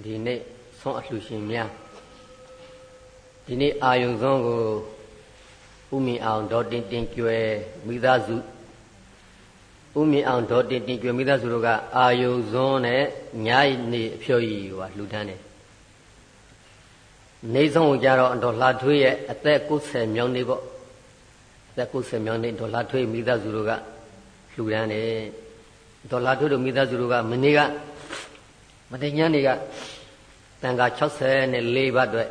ဒီနေ့ဆွမ်းအလှရှင်များဒီနေ့အာယုံဆုံးကိုဥမင်အောင်ဒေါ်တင်တင်ကျွဲမိသားစုဥမင်အောင်ဒေါ်တင်တင်ကျွဲမိသားစုတို့ကအာယုံဆုံးနဲ့ညနေအဖြော်ကြီးဟိုလှူဒန်းတယ်နေဆုံးကိုကြတော့ဒေါ်လှထွေးရဲ့အသက်90မြောင်းနေပေါ့အသက်90မြောင်းနေဒေါ်လှထွေးမိသားစုတို့ကလှူဒန်းတယ်ဒေါ်လှထွေးတို့မိသားစုတို့ကမနေ့က မတညနေကတန်ခါ64ဘတ်အတွက်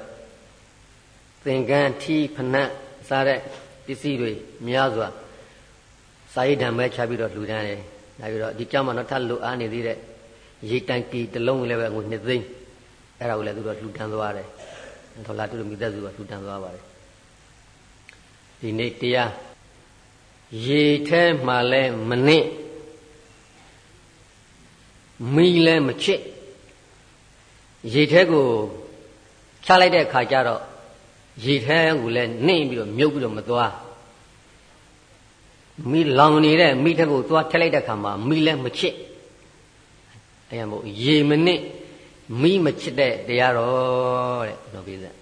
သင်္ကန်းထီးဖနက်စားတဲ့ပစ္စည်းတွေများစွာစာရိတ်ဓမ္မချပြီးတော့လှူဒန်းတယ်။ဒါပြီးတော့ဒီကြောင့်မှတော့ထပ်လူအားနေသေးတဲ့ရေတိုင်တီတစ်လုံးလည်းပဲငွေနှစ်သိန်းအဲ့ဒါကိုလည်းသူတို့လှူဒန်းသွားတယ်။ဒေါ်လာတူမိသက်စုကလှူဒန်းသွားပါတယ်။ဒီနေ့တရားရေထဲမှာလဲမနစ်မီးလဲမချစ် ရေထဲကိုချလိုက်တဲ့အခါကျတော့ရေထဲကိုလည်းနှိမ့်ပြီးတော့မြုပ်ပြီးတော့မသွားမိလောင်နေတဲ့မိထက်ကိုသွားထက်လိုက်တဲ့အခါမှာမိလည်းမချစ်အဲရမို့ရေမနစ်မိမချစ်တဲ့တရားတော်တဲ့နော်ပြည့်စက်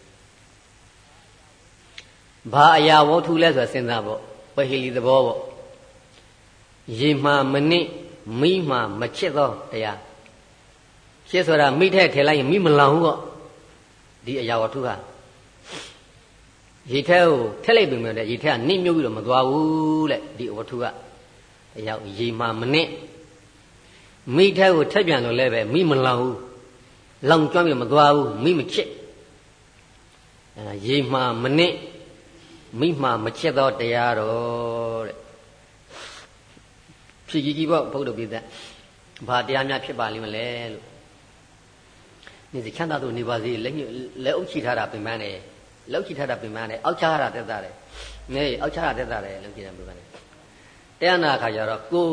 ဘာအရာဝတ္ထုလဲဆိုတာစဉ်းစားပေါ့ပဟိလီသဘောပေါ့ရေမှမနစ်မိမှမချစ်သောတရား ရှင်းဆိုတာမိထဲထည့်လိုက်ရင်မိမလောင်ဘူးပေါ့ဒီအရာဝတ္ထုကရေထဲကိုထည့်လိုက်ပြင်မဲ့ရေထဲကနစ်မြုပ်ပြီးတော့မသွားဘူးတဲ့ဒီဝတ္ထုကအရာရေမှမနစ်မိထဲကိုထည့်ပြန်လို့လည်းပဲမိမလောင်ဘူးလောင်ကျွမ်းပြီးမသွားဘူးမိမချစ်အဲရေမှမနစ်မိမှမချစ်သောတရားတော်တဲ့ဖြစ်ကြီးကြီးပေါ့ဘုရားပြည့်တဲ့ဘာတရားများဖြစ်ပါလိမ့်မလဲလို့ နေစီချမ်းသာသူနေပါစေလက်ညလက်အုပ်ချီထားတာပင်ပန်းတယ်လက်ချီထားတာပင်ပန်းတယ်အောက်ချထားတာတက်တာတယ်နေအောက်ချတာတက်တာတယ်လက်ချီတာပင်ပန်းတယ်တရားနာခါကျတော့ကို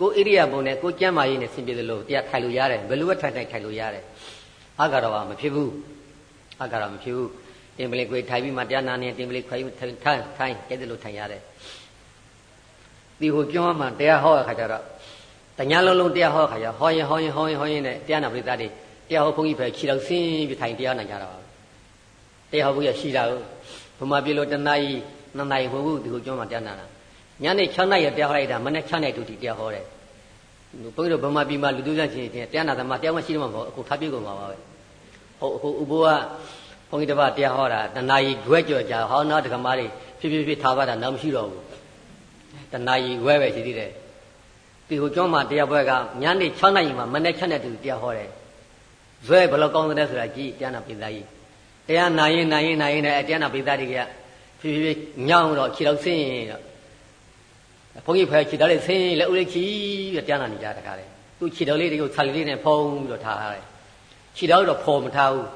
ကိုဣရိယာပုံနဲ့ကိုကျမ်းမာရေးနဲ့ဆင်ပြေတယ်လို့တရားထိုင်လို့ရတယ်ဘယ်လိုပဲထိုင်ထိုင်ထိုင်လို့ရတယ်အာဃာတော်ကမဖြစ်ဘူးအာဃာတော်မဖြစ်ဘူးတင်ပလင်ခွေထိုင်ပြီးမှတရားနာနေတင်ပလင်ခွေထိုင်ထိုင်ထိုင်အဲ့ဒါလို့ထိုင်ရတယ်ဒီဟိုပြောမှတရားဟောတဲ့ခါကျတော့တညာလုံးလုံးတရားဟောခါကျဟောရင်ဟောရင်ဟောရင်ဟောရင်နဲ့တရားနာပရိသတ်တွေ တရားဟောဘုန်းကြီးပဲခြေတော်ဆင်းပြီးထိုင်တရားနိုင်ကြတာပါတရားဟောဘုရားရှိတာကိုဘုမာပြေလို့တနာကြီးနှစ်နာရီမဟုတ်ဘူးဒီကိုကျွန်းမှာတရားနာတာညနေ6နာရီတရားဟောလိုက်တာမနေ့6နာရီတူတီတရားဟောတယ်ဘုန်းကြီးတို့ဗမာပြည်မှာလူသူစချင်းချင်းတရားနာသမားတရားမရှိတော့မှာမဟုတ်အခုထားပြကုန်ပါပါပဲဟုတ်အခုဥဘောကဘုန်းကြီးတစ်ပါးတရားဟောတာတနာရီခွဲကြော်ကြဟောနောက်တက္ကမတွေဖြစ်ဖြစ်ဖြစ်ထားပါတာနောက်မရှိတော့ဘူးတနာရီခွဲပဲရှိသေးတယ်ဒီဟိုကျွန်းမှာတရားပွဲကညနေ6နာရီမှာမနေ့6နာရီတူတရားဟောတယ် ဇွဲဘယ်လောက်ကောင်းသလဲဆိုတာကြည့်တရားနာပိသားကြီးတရားနာရင်နာရင်နာရင်လည်းတရားနာပိသားတွေကဖြည်းဖြည်းညောင်းတော့ခြေတော့ဆင်းရင်တော့ဘုန်းကြီးဖယ်ခြေတော်လေးဆင်းလက်ဦးလေးချီပြီးတရားနာနေကြတကားလေသူခြေတော်လေးတွေကိုဆာလီလေးနဲ့ဖုံးပြီးတော့ထားရတယ်ခြေတော်တော့ဖော်မထားဘူး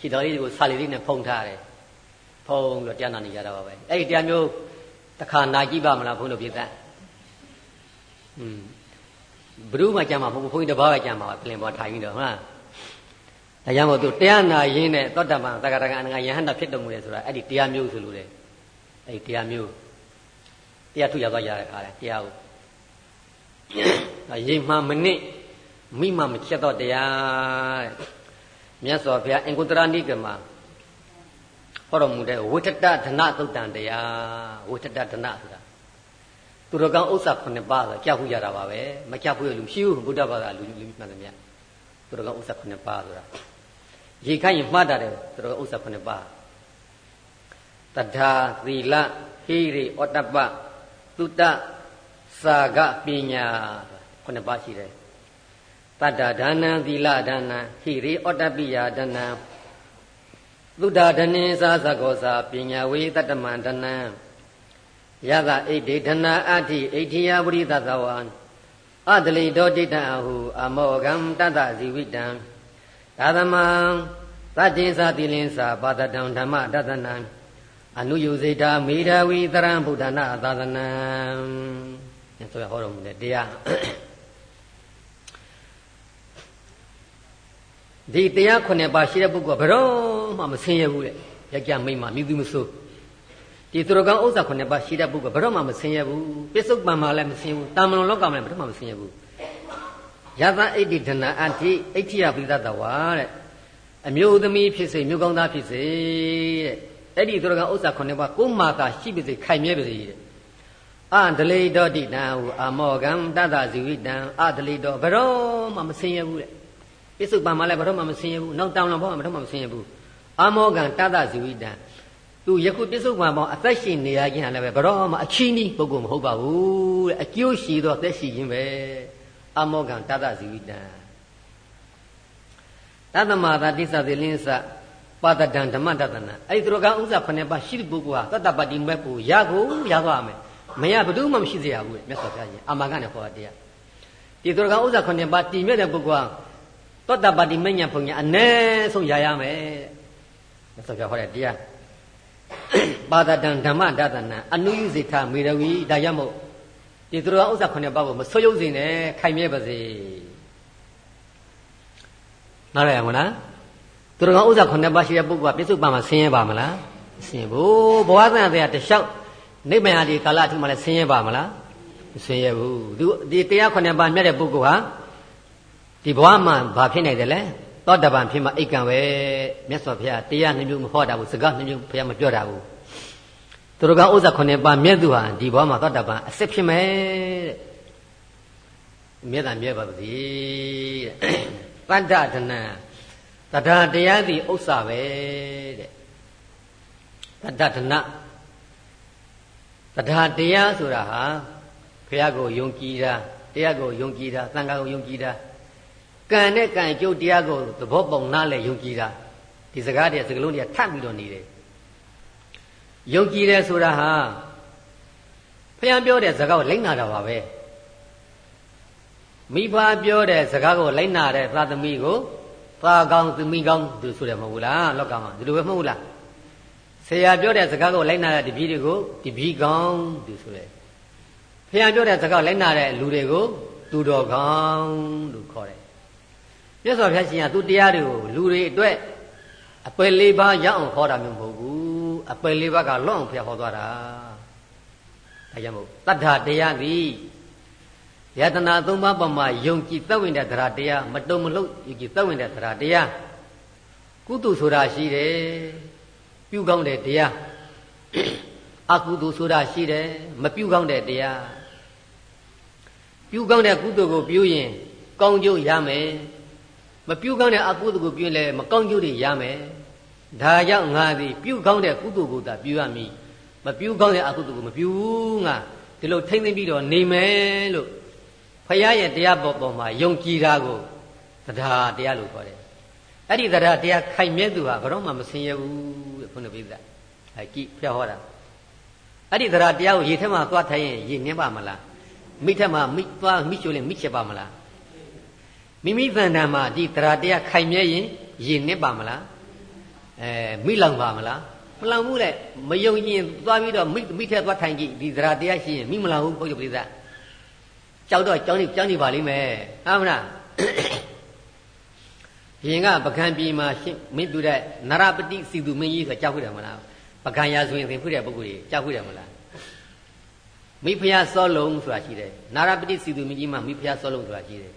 ခြေတော်လေးတွေကိုဆာလီလေးနဲ့ဖုံးထားတယ်ဖုံးပြီးတော့တရားနာနေကြတာပါပဲအဲ့ဒီတရားမျိုးတစ်ခါနာကြည့်ပါမလားဘုန်းတော်ပြည့်တဲ့อืมဘ누구မှကြမ်းမှာမဟုတ်ဘူးဘုန်းကြီးတစ်ပါးပဲကြမ်းမှာပါပြင်ပေါ်ထိုင်ပြီးတော့ဟုတ်လား ဒါကြောင့်မို့သူတရားနာရင်းနဲ့သောတပန်သက္ကရာကငါယဟန္တာဖြစ်တော်မူတယ်ဆိုတာအဲ့ဒီတရားမျိုးဆိုလို့လေအဲ့ဒီတရားမျိုးတရားထုရသွားကြတဲ့ခါလေတရားကိုရိပ်မှမနစ်မိမှမချက်တော့တရားတဲ့မြတ်စွာဘုရားအင်္ဂုတရဏိကမှာဟောတော်မူတဲ့ဝိထတဒနာသုတ်တန်တရားဝိထတဒနာဆိုတာသူတော်ကောင်းဥစ္စာ9ပါးဆိုကြောက်ခုကြတာပါပဲမကြောက်ဘူးလူမရှိဘူးဗုဒ္ဓဘာသာလူလူမှန်တယ်မြတ်သူတော်ကောင်းဥစ္စာ9ပါးဆိုတာ ရေခိုင်းရင်မှတ်တာတယ်သူတော်ဥစ္စာ9ပါးတထာသီလဟိရိဩတ္တပသုတ္တစာကပညာ9ပါးရှိတယ်တတ္တဒါနံသီလဒါနံဟိရိဩတ္တပိယဒါနံသုဒ္ဓဒနေသာသကောစာပညာဝေတတ္တမန္တနံယသဣဒိဒနာအဋ္ဌိဣဋ္ဌိယပရိသသဝံအတလိတောတိတံအဟုအမောကံတတ္တဇီဝိတံ သာသမံသတ္တိသတိလင်းစာပါတတံဓမ္မတသနံအနုယုစေတာမေဓဝီတရံဗုဒ္ဓနာသာသနံဆိုရဟောတော်မူတဲ့တရားဒီတရားခုနှစ်ပါးရှိတဲ့ပုဂ္ဂိုလ်ကဘယ်တော့မှမဆင်းရဲဘူးတဲ့ရကြမိမ့်မှမြည်သူမစိုးဒီသူတော်ကောင်းဥစ္စာခုနှစ်ပါးရှိတဲ့ပုဂ္ဂိုလ်ဘယ်တော့မှမဆင်းရဲဘူးပစ္စုပန်မှာလည်းမဆင်းဘူးတာမန်လောကမှာလည်းဘယ်တော့မှမဆင်းရဲဘူး ယသဣတိဒနာအတ္တိအဋ္ဌိယပိသတဝါတဲ့အမျိုးသမီးဖြစ်စေမျိုးကောင်းသားဖြစ်စေတဲ့အဲ့ဒီသူတော်ကဥစ္စာခုနှစ်ပါးကိုမာတာရှိပါစေခိုင်မြဲပါစေတဲ့အန္တလိတောတိတံဟူအမောကံတတဇီဝိတံအတလိတောဘရောမှမဆင်းရဘူးတဲ့ပိစုပံမှာလည်းဘရောမှမဆင်းရဘူးနောက်တောင်းလောဘောမှဘရောမှမဆင်းရဘူးအမောကံတတဇီဝိတံသူယခုပိစုပံပေါင်းအသက်ရှင်နေရခြင်းဟာလည်းပဲဘရောမှအချင်းကြီးပုဂ္ဂိုလ်မဟုတ်ပါဘူးတဲ့အကျိုးရှိသောသက်ရှိခြင်းပဲ အမောကံတတဇီဝိတံတသမသာတိသတိလင်းစပါတတံဓမ္မတတနာအဲ့ဒီသူတော်ကဥစ္စာဖနှစ်ပါးရှိတဲ့ပုဂ္ဂိုလ်ဟာတတ္တပတိမဲ့ကိုရကိုရသွားမယ်မရဘယ်သူမှမရှိစေရဘူးမြတ်စွာဘုရားရှင်အာမဂနဲ့ခေါ်တာတရားဒီသူတော်ကဥစ္စာဖနှစ်ပါးတည်မြဲတဲ့ပုဂ္ဂိုလ်ဟာတတ္တပတိမညာဘုံညာအ ਨੇ ဆုံးရရမယ်မြတ်စွာဘုရားဟောတဲ့တရားပါတတံဓမ္မတတနာအနုယုစိထမေရဝီဒါရမို့ ဒီသူတော်ကဥစ္စာဖနှစ်ပါးကိုမဆွယုတ်စေနဲ့ခိုင်မြဲပါစေနားရရမလားသူတော်ကဥစ္စာခုနှစ်ပါးရှိတဲ့ပုဂ္ဂိုလ်ကပြစ္ဆုတ်ပံမှာဆင်းရဲပါမလားမဆင်းဘူးဘဝသံတရားတလျှောက်နိဗ္ဗာန်ဒီကာလအထူးမှလည်းဆင်းရဲပါမလားမဆင်းရဲဘူးသူဒီတရားခုနှစ်ပါးမြတ်တဲ့ပုဂ္ဂိုလ်ဟာဒီဘဝမှာဘာဖြစ်နေတယ်လဲသောတပန်ဖြစ်မှအိတ်ကံပဲမြတ်စွာဘုရားတရားနှမျိုးမဟောတာဘူးစကားနှမျိုးဘုရားမပြောတာဘူး သူတော်ကဥစ္စာခုနှစ်ပါးမြတ်သူဟာဒီဘဝမှာသောတပန်အစစ်ဖြစ်မယ်တဲ့မြတ်တာမြတ်ပါပါစေတဲ့တတ္တဒနံတရားတရားသည်ဥစ္စာပဲတဲ့တတ္တဒနတရားတရားဆိုတာဟာဘုရားကိုယုံကြည်တာတရားကိုယုံကြည်တာသံဃာကိုယုံကြည်တာကံနဲ့ကံကျုပ်တရားကိုသဘောပေါက်နားလဲယုံကြည်တာဒီစကားတည်းစကားလုံးတွေကထပ်ပြီးတော့နေတယ် ယုံကြည်တယ်ဆိုတာဟာဘုရားပြောတဲ့စကားကိုလိုက်နာတာပါပဲမိဘပြောတဲ့စကားကိုလိုက်နာတဲ့သာသမီကိုသားကောင်းသမီးကောင်းသူဆိုတယ်မဟုတ်ဘူးလားလောကမှာဒီလိုပဲမဟုတ်ဘူးလားဆရာပြောတဲ့စကားကိုလိုက်နာတဲ့တပည့်တွေကိုတပည့်ကောင်းသူဆိုတယ်ဖခင်ပြောတဲ့စကားလိုက်နာတဲ့လူတွေကိုသူတော်ကောင်းလို့ခေါ်တယ်မြတ်စွာဘုရားရှင်ကသူတရားတွေကိုလူတွေအတွက်အပယ်လေးပါးရအောင်ခေါ်တာမျိုးမဟုတ်ဘူး အပယ်လေးပါးကလွတ်အောင်ဖျက်ဟောသွားတာဒါကြောင့်မို့တတ္ထာတရားသည်ယတနာသုံးပါးပေါ်မှာယုံကြည်သက်ဝင်တဲ့တရားတရားမတုံမလို့ယုံကြည်သက်ဝင်တဲ့တရားတရားကုသိုလ်ဆိုတာရှိတယ်ပြုကောင်းတဲ့တရားအကုသိုလ်ဆိုတာရှိတယ်မပြုကောင်းတဲ့တရားပြုကောင်းတဲ့ကုသိုလ်ကိုပြုရင်ကောင်းကျိုးရမယ်မပြုကောင်းတဲ့အကုသိုလ်ကိုပြုရင်လည်းမကောင်းကျိုးတွေရမယ် ဒါကြောင့်ငါသည်ပြုကောင်းတဲ့ကုသိုလ်ကိုသာပြုရမည်မပြုကောင်းတဲ့အကုသိုလ်ကိုမပြုဘူးငါဒီလိုထိမ့်သိမ့်ပြီးတော့နေမယ်လို့ဖရာရဲ့တရားပေါ်ပေါ်မှာယုံကြည်တာကိုတရားတရားလို့ခေါ်တယ်အဲ့ဒီတရားတရားခိုင်မြဲသူဟာဘယ်တော့မှမဆင်းရဲဘူးတဲ့ခုနပိဿအဲကြည့်ပြောဟောတာအဲ့ဒီတရားတရားကိုရေထဲမှာသွားထိုင်ရင်ရေနှင်းပါမလားမိထက်မှာမိသွားမိချိုးရင်မိချက်ပါမလားမိမိသဏ္ဍာန်မှာဒီတရားတရားခိုင်မြဲရင်ရေနှင်းပါမလား အဲမိလောင်ပါမလားမလောင်ဘူးလေမယုံရင်သွားပြီးတော့မိမိထက်သွားထိုင်ကြည့်ဒီတရားတရားရှိရင်မိမလောင်ဘူးဘုရားပိဿကြောက်တော့ကြောင်းနေကြောင်းနေပါလိမ့်မယ်ဟုတ်မလားရင်ကပကံပြည်မှာရှင်းမင်းပြတဲ့နရပတိစီသူမင်းကြီးဆိုကြောက်ခွတယ်မလားပကံရာဆိုရင်သင်ခွတဲ့ပုဂ္ဂိုလ်ကြီးကြောက်ခွတယ်မလားမိဖုရားစောလုံးဆိုတာရှိတယ်နရပတိစီသူမင်းကြီးမှာမိဖုရားစောလုံးဆိုတာရှိတယ်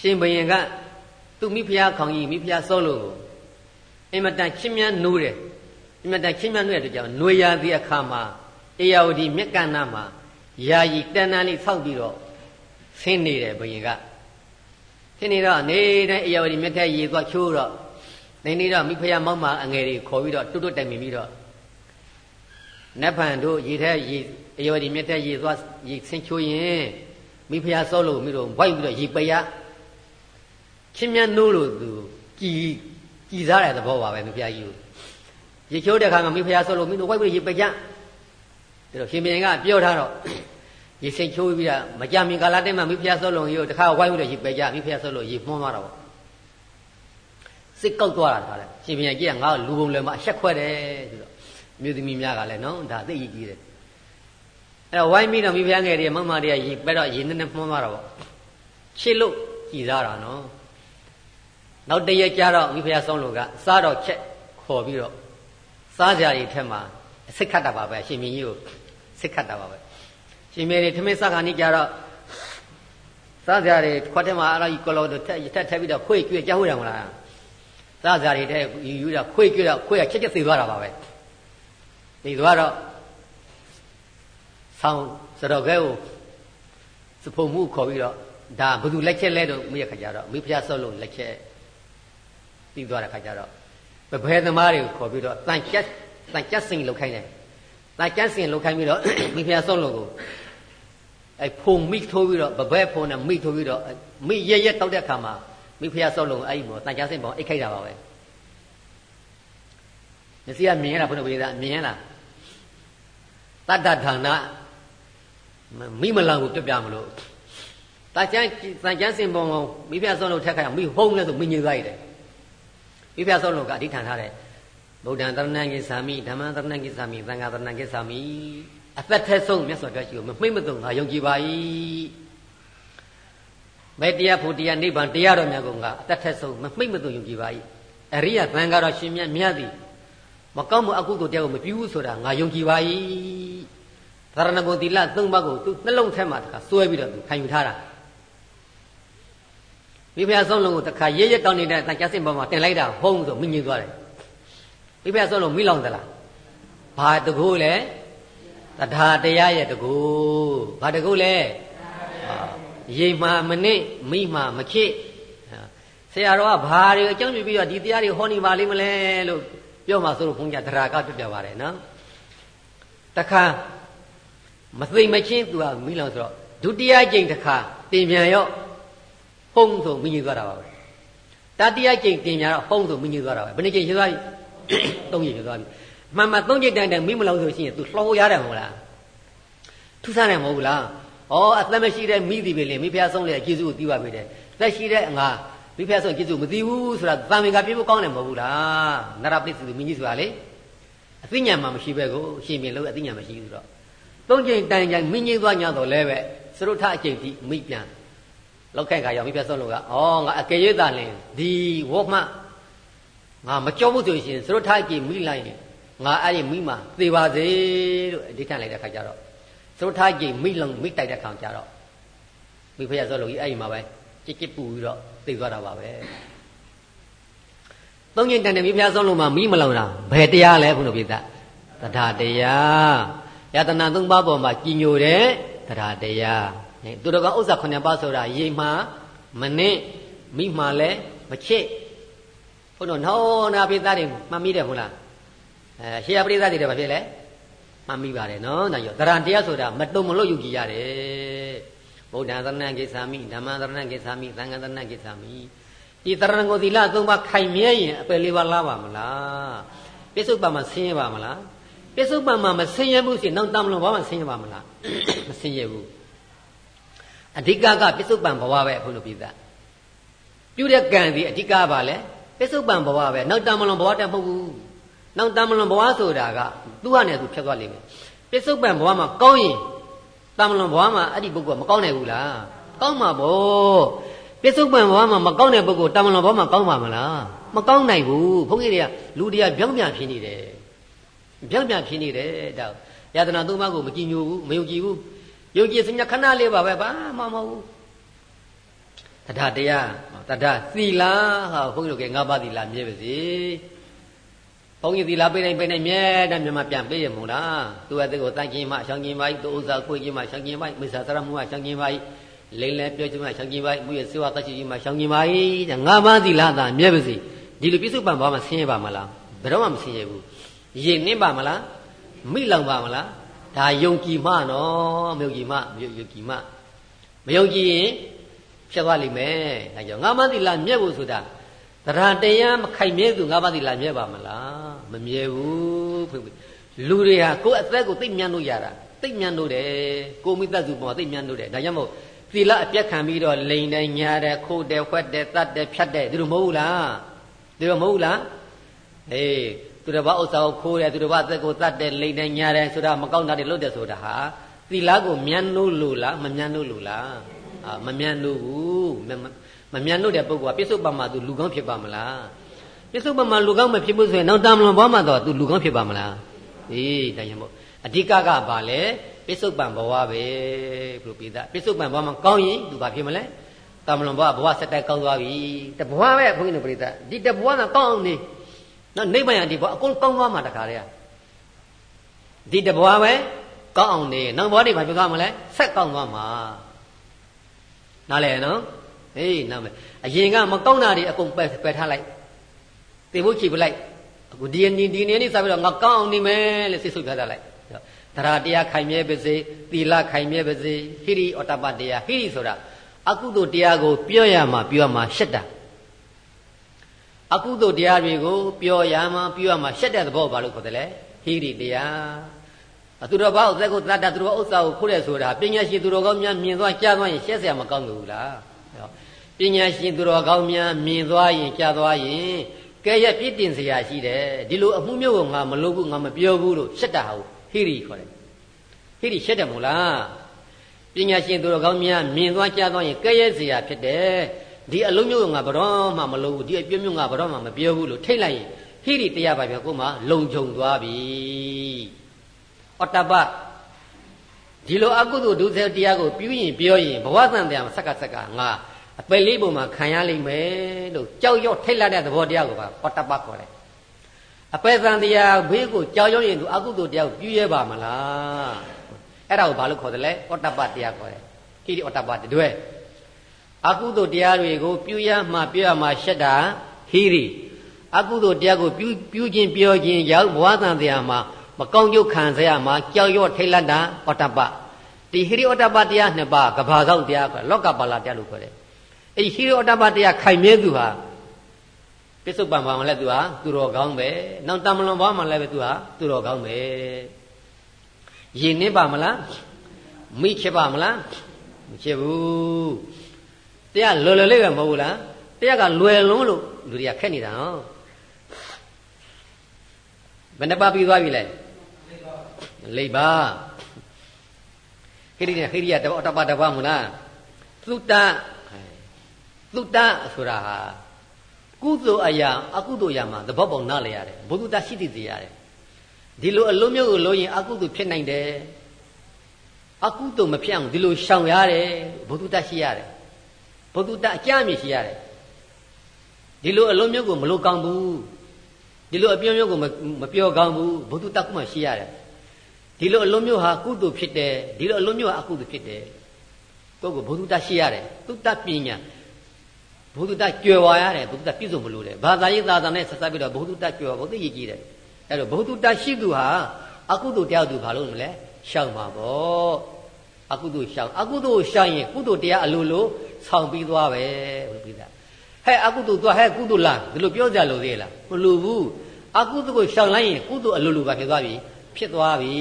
ရှင်ဘယင်က သူ့မိဖုရားခေါင်ကြီးမိဖုရားစောလုံးကိုအင်မတန်ချင်းမြန်းနိုးတယ်အင်မတန်ချင်းမြန်းနိုးတဲ့အတွက်ကြောင့်နွေရာသီအခါမှာအေယာဝတီမြက်ကန္နာမှာယာယီတန်တန်လေးဆောက်ပြီးတော့ဆင်းနေတယ်ဘုရင်ကဆင်းနေတော့နေတိုင်းအရာဝတီမြက်ထက်ရေသွားချိုးတော့နေနေတော့မိဖုရားမောက်မအငယ်တွေခေါ်ပြီးတော့တွတ်တွတ်တိုင်မြင်ပြီးတော့နတ်ဖန်တို့ရေထက်ရေအရာဝတီမြက်ထက်ရေသွားရေဆင်းချိုးရင်မိဖုရားစောလို့မိတော့ဝိုက်ပြီးတော့ရေပရ ချင်းမြတ်နိုးလို့သူကြည်ကြည်စားတဲ့သဘောပါပဲမိဖုရားကြီးကိုရေချိုးတဲ့ခါမှာမိဖုရားစောလို့မိတို့ဝိုက်ပြီးရေပကြဒါတော့ရှင်ဘုရင်ကပြောထားတော့ရေစိတ်ချိုးပြီးတာမကြမီကာလတည်းမှာမိဖုရားဆောလုံးကြီးကိုတခါဝိုင်းလို့ရေပယ်ကြမိဖုရားဆောလို့ရေမှုန်းသွားတာပေါ့စစ်ကောက်သွားတာဒါလည်းရှင်ဘုရင်ကြီးကငါ့ကိုလူပုံလွယ်မှာအဆက်ခွဲတယ်ဆိုတော့မြို့သမီးများကလည်းနော်ဒါသိကြီးကြီးတယ်အဲ့တော့ဝိုင်းပြီးတော့မိဖုရားငယ်တွေမမတွေကရေပက်တော့ရေနဲ့နဲ့မှုန်းသွားတာပေါ့ချစ်လို့ကြည်စားတာနော် နောက်တရက်ကျတော့မိဖုရားဆောလို့ကစားတော့ချက်ခေါ်ပြီးတော့စားကြရီထက်မှာအစိတ်ခတ်တာပါပဲရှင်မင်းကြီးကိုစိတ်ခတ်တာပါပဲရှင်မေတွေထမင်းစခါနေကြတော့စားစရာတွေခွက်ထဲမှာအဲ့လိုကြီးကလော်တက်တက်ထက်ပြီးတော့ခွေကျွေးကြောက်ရမလားစားစရာတွေတဲ့ယူယူတာခွေကျွေးတော့ခွေကချက်ချက်သေသွားတာပါပဲသေသွားတော့ဆောင်းစတော်ကဲကိုစဖုံမှုခေါ်ပြီးတော့ဒါဘယ်သူလက်ချက်လဲတော့မေးရခါကြတော့မိဖုရားဆော့လို့လက်ချက် ပြီးသွားတဲ့ခါကြတော့ဘယ်သမားတွေကိုခေါ်ပြီးတော့တန်ကျက်တန်ကျက်စင်လောက်ခိုင်းတယ်တန်ကျက်စင်လောက်ခိုင်းပြီးတော့မိဖုရားဆော့လို့ကိုအဲဖုံမိထိုးပြီးတော့ဘဘဲဖုံနဲ့မိထိုးပြီးတော့မိရရက်တောက်တဲ့ခါမှာမိဖုရားဆော့လို့အဲ့ဒီမောတန်ကျက်စင်ပေါ်အိတ်ခိုက်တာပါပဲမစီကမြင်ရတာဘုရားဝိဒါမြင်ရလားတတ္တဌာနမိမလောင်ကိုပြပြမလို့တန်ကျမ်းတန်ကျမ်းစင်ပုံမိဖုရားဆော့လို့ထက်ခိုက်မိဟုံးလဲဆိုမိညင်သွားရတယ် မိဖုရားဆော့လို့ကအဋ္ဌာန်ထားတယ်ဗုဒ္ဓံတရဏံကိသာမိဓမ္မံတရဏံကိသာမိသံဃာတရဏံကိသာမိအသက်ထက်ဆုံးမြတ်စွာဘုရားရှိကိုမမှိတ်မသုံငါယုံကြည်ပါ၏မေတ္တရားဖို့တရားနိဗ္ဗာန်တရားတော်များကိုငါအသက်ထက်ဆုံးမမှိတ်မသုံယုံကြည်ပါ၏အရိယသံဃာတော်ရှင်မြတ်မြတ်သည်မကောင်းမှုအကုသိုလ်တရားကိုမပြုဘူးဆိုတာငါယုံကြည်ပါ၏သရဏဂုံတိလသုံးပါးကိုသူနှလုံးထဲမှာတခါစွဲပြီးတော့သူခံယူထားတာ မိဖုရားဆုံးလုံးကိုတခါရဲရဲတောင်းနေတဲ့တန်ကြစင်ပေါ်မှာတင်လိုက်တာဟုံးဆိုမြင်မြင်သွားတယ်မိဖုရားဆုံးလုံးမိလောင်သလားဘာတကူလဲတထာတရားရဲ့တကူဘာတကူလဲရိမ်မာမနစ်မိမာမခေဆရာတော်ကဘာတွေအကြောင်းပြုပြီးတော့ဒီတရားတွေဟောနေပါလိမ့်မလဲလို့ပြောမှဆိုလို့ဘုန်းကြီးတရားကပြပြပါတယ်နော်တခါမသိမချင်းသူကမိလောင်ဆိုတော့ဒုတိယကြိမ်တခါတင်ပြန်ရော ဟုံးဆိုမိညွသွားတာပါပဲတတိယကြိမ်တင်ပြန်တော့ဟုံးဆိုမိညွသွားတာပဲဘယ်နှကြိမ်ရှိသွားပြီသုံးကြိမ်ရှိသွားပြီမှန်မှန်သုံးကြိမ်တိုင်တိုင်မိမလောင်ဆိုရှင် तू လှော်ရတယ်မဟုတ်လားထူးဆန်းတယ်မဟုတ်ဘူးလားဩအသက်မရှိတဲ့မိသည်ပဲလေမိဖုရားဆုံးလေကျေးဇူးကိုသိပါပြီတဲ့သက်ရှိတဲ့ငါမိဖုရားဆုံးကျေးဇူးမသိဘူးဆိုတာသံမင်္ဂပြေဖို့ကောင်းတယ်မဟုတ်ဘူးလားနရပိစုမိကြီးဆိုတာလေအသိဉာဏ်မှမရှိပဲကိုရှင်ပြင်လို့အသိဉာဏ်မရှိဘူးဆိုတော့သုံးကြိမ်တိုင်တိုင်မိငိမ့်သွား냐တော့လဲပဲစရုထအကျင့်တိမိပြန် လောက်ခိုက်ခါရောက်မိဖုရားဆုံးလို့ကဩငါအကယ်၍သာလင်ဒီဝေါမှငါမကြောက်ဘူးဆိုရှင်စရုထအကျင့်မိလိုက်ရင်ငါအဲ့ဒီမိမှသေပါစေလို့အဓိဋ္ဌာန်လိုက်တဲ့ခါကျတော့သုထားကြီးမိလုံမိတိုက်တဲ့ခါကျတော့မိဖုရားစောလို့ကြီးအဲ့ဒီမှာပဲကြစ်ကြစ်ပူပြီးတော့သေသွားတာပါပဲသုံးကျင်တန်တဲ့မိဖုရားစောလို့မှမိမလုံတာဘယ်တရားလဲဘုရားပြသတရားတရားယတနာသုံးပါးပေါ်မှာကြီးညိုတဲ့တရားတရား သူတော်ကဥစ္စာ9ပါးဆိုတာရေမှမနစ်မိမှလည်းမချစ်ဘုန်းတော်ဟောနာပိသားတွေမှတ်မိတယ်မဟုတ်လားအဲရှေးပရိသတ်တွေလည်းဘာဖြစ်လဲမှတ်မိပါတယ်နော်ဒါကြောင့်တရံတရားဆိုတာမတုံမလို့ယူကြည်ရတယ်ဗုဒ္ဓံသရဏံကိသာမိဓမ္မံသရဏံကိသာမိသံဃံသရဏံကိသာမိဒီတရဏကိုသီလသုံးပါးခိုင်မြဲရင်အပယ်လေးပါးလားပါမလားပြစ္ဆုတ်ပံမှာဆင်းရဲပါမလားပြစ္ဆုတ်ပံမှာမဆင်းရဲဘူးဆိုရင်နောက်တမလို့ဘာမှဆင်းရဲပါမလားမဆင်းရဲဘူး အဓိကကပြစ္ဆုတ်ပံဘဝပဲအခုလိုပြသပြုတဲ့ကံဒီအဓိကပါလဲပြစ္ဆုတ်ပံဘဝပဲနောက်တမလို့ဘဝတတ်မဟုတ်ဘူးနောက်တမလွန်ဘဝဆိုတာကသူ့ဟာနဲ့သူဖြတ်သွားလိမ့်မယ်ပစ္စုပန်ဘဝမှာကောင်းရင်တမလွန်ဘဝမှာအဲ့ဒီပုဂ္ဂိုလ်မကောင်းနိုင်ဘူးလားကောင်းမှာဗောပစ္စုပန်ဘဝမှာမကောင်းတဲ့ပုဂ္ဂိုလ်တမလွန်ဘဝမှာကောင်းပါမလားမကောင်းနိုင်ဘူးဘုန်းကြီးတွေကလူတွေကပြောင်းပြန်ဖြစ်နေတယ်ပြောင်းပြန်ဖြစ်နေတယ်ဒါယတနာသုံးပါးကိုမကြည်ညိုဘူးမယုံကြည်ဘူး ယုံကြည်စင်ညာခဏလေးပါပဲဘာမှမဟုတ်ဘူးတထတရားတထသီလဟာဘုန်းကြီးတို့ကငါးပါးသီလမြဲပါစေဘုန်းကြီးသီလပေးနိုင်ပေးနိုင်မြဲတမ်းမြန်မာပြန်ပေးရမို့လားသူအသက်ကိုတန့်ကျင်မှရှောင်ကျင်ပါ၏သူဥစ္စာခွေကျင်မှရှောင်ကျင်ပါ၏မိစ္ဆာသရမှုမှရှောင်ကျင်ပါ၏လိမ့်လဲပြောကျင်မှရှောင်ကျင်ပါ၏မှုရဲ့စေဝါသရှိကြီးမှရှောင်ကျင်ပါ၏တဲ့ငါးပါးသီလသာမြဲပါစေဒီလိုပြည့်စုံပါဘာမှဆင်းရဲပါမလားဘယ်တော့မှမဆင်းရဲဘူးရင်နှင်းပါမလားမိလောင်ပါမလား ဒါယုံကြည်မှနော်မယုံကြည်မှမယုံကြည်မှမယုံကြည်ရင်ဖြစ်သွားလိမ့်မယ်ဒါကြောင့်ငါးပါးသီလမြဲဖို့ဆိုတာသရတရားမခိုင်မြဲသူငါးပါးသီလမြဲပါမလားမမြဲဘူးဖွင့်လူတွေဟာကိုယ်အသက်ကိုသိမြန်လို့ရတာသိမြန်လို့တယ်ကိုမိသက်စုပေါ်သိမြန်လို့တယ်ဒါကြောင့်မို့သီလအပြတ်ခံပြီးတော့လိန်တယ်ညာတယ်ခိုးတယ်ခွက်တယ်တတ်တယ်ဖြတ်တယ်ဒီလိုမဟုတ်ဘူးလားဒီလိုမဟုတ်ဘူးလားအေး သူတစ်ပါးဥစ္စာကိုခိုးတယ်သူတစ်ပါးအသက်ကိုတတ်တယ်လိန်တယ်ညာတယ်ဆိုတာမကောင်းတာတွေလုပ်တယ်ဆိုတာဟာသီလကိုမြန်လို့လို့လားမမြန်လို့လို့လားအာမမြန်လို့ဘူးမမြန်လို့တဲ့ပုဂ္ဂိုလ်ကပြစ္ဆုတ်ပမှာသူလူကောင်းဖြစ်ပါမလားပြစ္ဆုတ်ပမှာလူကောင်းမဖြစ်ဘူးဆိုရင်နောက်တာမလွန်ဘွားမှာတော့သူလူကောင်းဖြစ်ပါမလားအေးဒါကြောင့်မို့အဓိကကဘာလဲပစ္စုပန်ဘဝပဲဘုလိုပြီးသားပစ္စုပန်ဘဝမှာကောင်းရင်သူဘာဖြစ်မလဲတာမလွန်ဘဝဘဝဆက်တိုက်ကောင်းသွားပြီတဘဝပဲဘုန်းကြီးတို့ပြိဿဒီတဘဝကကောင်းအောင်နေ နော်နိဗ္ဗာန်ဒီဘဝအကုန်ကောင်းသွားမှာတခါတည်းဒီတဘဝပဲကောင်းအောင်နေနောက်ဘဝတွေဘာဖြစ်သွားမလဲဆက်ကောင်းသွားမှာနားလည်နော်ဟေးနားမယ်အရင်ကမကောင်းတာတွေအကုန်ပယ်ပယ်ထားလိုက်သေဖို့ချီပလိုက်အခုဒီနေ့ဒီနေ့နေ့စပြီးတော့ငါကောင်းအောင်နေမယ်လို့စိတ်ဆုပ်ထားလိုက်တရားတရားခိုင်မြဲပါစေသီလခိုင်မြဲပါစေဟိရိဩတ္တပတရားဟိရိဆိုတာအကုသိုလ်တရားကိုပြောရမှာပြောရမှာရှက်တာ အကုသိုလ်တရားတွေကိုပြောရမှာပြောရမှာရှက်တဲ့သဘောဘာလို့ခေါ်တယ်လဲဟိရိတရားအသူတော်ဘာအသက်ကိုတတ်တာသူတော်ဥစ္စာကိုခိုးတယ်ဆိုတာပညာရှိသူတော်ကောင်းများမြင်သွားကြားသွားရင်ရှက်စရာမကောင်းဘူးလားပညာရှိသူတော်ကောင်းများမြင်သွားရင်ကြားသွားရင်ကဲရဲ့ပြည့်တင်စရာရှိတယ်ဒီလိုအမှုမျိုးကိုငါမလုပ်ဘူးငါမပြောဘူးလို့ရှက်တာဟုတ်ဟိရိခေါ်တယ်ဟိရိရှက်တယ်မို့လားပညာရှင်သူတော်ကောင်းများမြင်သွားကြားသွားရင်ကဲရဲ့စရာဖြစ်တယ် ဒီအလုံးမျိုးကငါဘတော်မှမလုပ်ဘူးဒီအပြည့်မျိုးငါဘတော်မှမပြောဘူးလို့ထိတ်လိုက်ရင်ဟိရိတရားပါဗျာကိုမှလုံခြုံသွားပြီဩတ္တပဒီလိုအကုသိုလ်ဒုစရတရားကိုပြုရင်ပြောရင်ဘဝသံတရားမှာစက္ကစက္ကငါအပယ်လေးပုံမှာခံရလိမ့်မယ်လို့ကြောက်ရွံ့ထိတ်လာတဲ့သဘောတရားကိုပါဩတ္တပခေါ်တယ်အပယ်သံတရားဘေးကိုကြောက်ရွံ့ရင်သူအကုသိုလ်တရားကိုပြုရဲပါမလားအဲ့ဒါကိုဘာလို့ခေါ်တယ်လဲဩတ္တပတရားခေါ်တယ်ဟိရိဩတ္တပတွဲ အကုသိုလ်တရားတွေကိုပြုရမှပြုရမှရှက်တာဟိရိအကုသိုလ်တရားကိုပြုပြုခြင်းပြောခြင်းရောက်ဘဝသံတရားမှာမကောင်းကျုပ်ခံစရာမှာကြောက်ရွံ့ထိတ်လန့်တာဩတ္တပဒီဟိရိဩတ္တပတရားနှစ်ပါးကဘာဆောင်တရားခေါ်လောကပါဠတရားလို့ခေါ်တယ်အဲ့ဟိရိဩတ္တပတရားခိုင်မြဲသူဟာပစ္စုပန်ဘာမှလည်းသူဟာသူတော်ကောင်းပဲနောက်တမလွန်ဘာမှလည်းပဲသူဟာသူတော်ကောင်းပဲယင်နစ်ပါမလားမိချပါမလားမချဘူး တရားလွယ်လွယ်လေးပဲမဟုတ်ဘူးလားတရားကလွယ်လုံးလို့လူတွေကခက်နေတာနော်ဘယ်နှပါပြီးသွားပြီလဲလိပ်ပါခိရိနဲ့ခိရိယတပတပတပမလားသုတသုတဆိုတာဟာကုသိုလ်အရာအကုသိုလ်အရာမှာသဘောပေါက်နားလည်ရတယ်ဘုသူတရှိသိစေရတယ်ဒီလိုအလုံးမျိုးကိုလို့ရင်အကုသိုလ်ဖြစ်နိုင်တယ်အကုသိုလ်မဖြစ်အောင်ဒီလိုရှောင်ရတယ်ဘုသူတရှိရတယ် ဘုသူတအကြအမြင့်ရှိရတယ်ဒီလိုအလုံးမျိုးကိုမလို့ကောင်းဘူးဒီလိုအပြောမျိုးကိုမပြောကောင်းဘူးဘုသူတကုမှရှိရတယ်ဒီလိုအလုံးမျိုးဟာကုသိုလ်ဖြစ်တယ်ဒီလိုအလုံးမျိုးဟာအကုသိုလ်ဖြစ်တယ်ကိုယ့်ကိုဘုသူတရှိရတယ်သူတပညာဘုသူတကြွယ်ဝါရတယ်ဘုသူတပြည့်စုံမလို့တယ်ဘာသာရေးသာသနာနဲ့ဆက်စပ်ပြီးတော့ဘုသူတကြွယ်ဝါဘုသူရည်ကြည်တယ်အဲ့တော့ဘုသူတရှိသူဟာအကုသိုလ်တရားသူဘာလို့မလဲရှောင်ပါဗော အကုသိုလ်ရှောင်အကုသိုလ်ရှောင်ရင်ကုသိုလ်တရားအလိုလိုဆောင်ပြီးသွားပဲဘုရားပြတာဟဲ့အကုသိုလ်သွားဟဲ့ကုသိုလ်လားဒီလိုပြောကြလို့သေးလားမလိုဘူးအကုသိုလ်ကိုရှောင်လိုက်ရင်ကုသိုလ်အလိုလိုပါဖြစ်သွားပြီဖြစ်သွားပြီ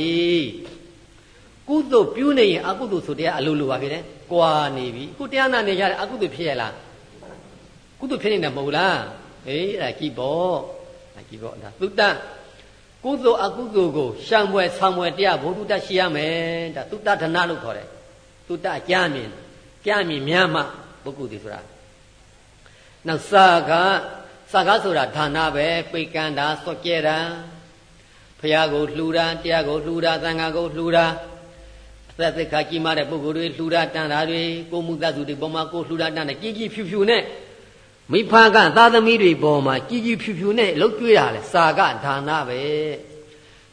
ကုသိုလ်ပြုနေရင်အကုသိုလ်ဆိုတရားအလိုလိုပါဖြစ်တယ်ကွာနေပြီခုတရားနာနေကြတယ်အကုသိုလ်ဖြစ်ရလားကုသိုလ်ဖြစ်နေတယ်မဟုတ်လားအေးအဲ့ဒါကြည့်ပေါ့အဲ့ကြည့်ပေါ့ဒါသုတ္တ ကုသိုလ်အကုသိုလ်ကိုရှံပွဲဆောင်းပွဲတရားဘုဒ္ဓတရှိရမယ်ဒါသုတ္တဒနာလို့ခေါ်တယ်သုတ္တကြားမြင်ကြားမြင်များမှပုဂ္ဂိုလ်ဒီဆိုတာနောက်စာကစာကဆိုတာဌာနပဲပိတ်ကန္တာစော့ကျဲတာဖះကိုလှူတာတရားကိုလှူတာသံဃာကိုလှူတာအသက်သက်ခါကြီးမားတဲ့ပုဂ္ဂိုလ်တွေလှူတာတန်တာတွေကိုမှုသတ်သူတွေပေါ်မှာကိုလှူတာတန်တယ်ကြီးကြီးဖြူဖြူနဲ့ မိဖကသာသမီတွေပေါ်မှာကြီးကြီးဖြူဖြူနဲ့လှုပ်ကြွေးတာလေစာကဒါနပဲ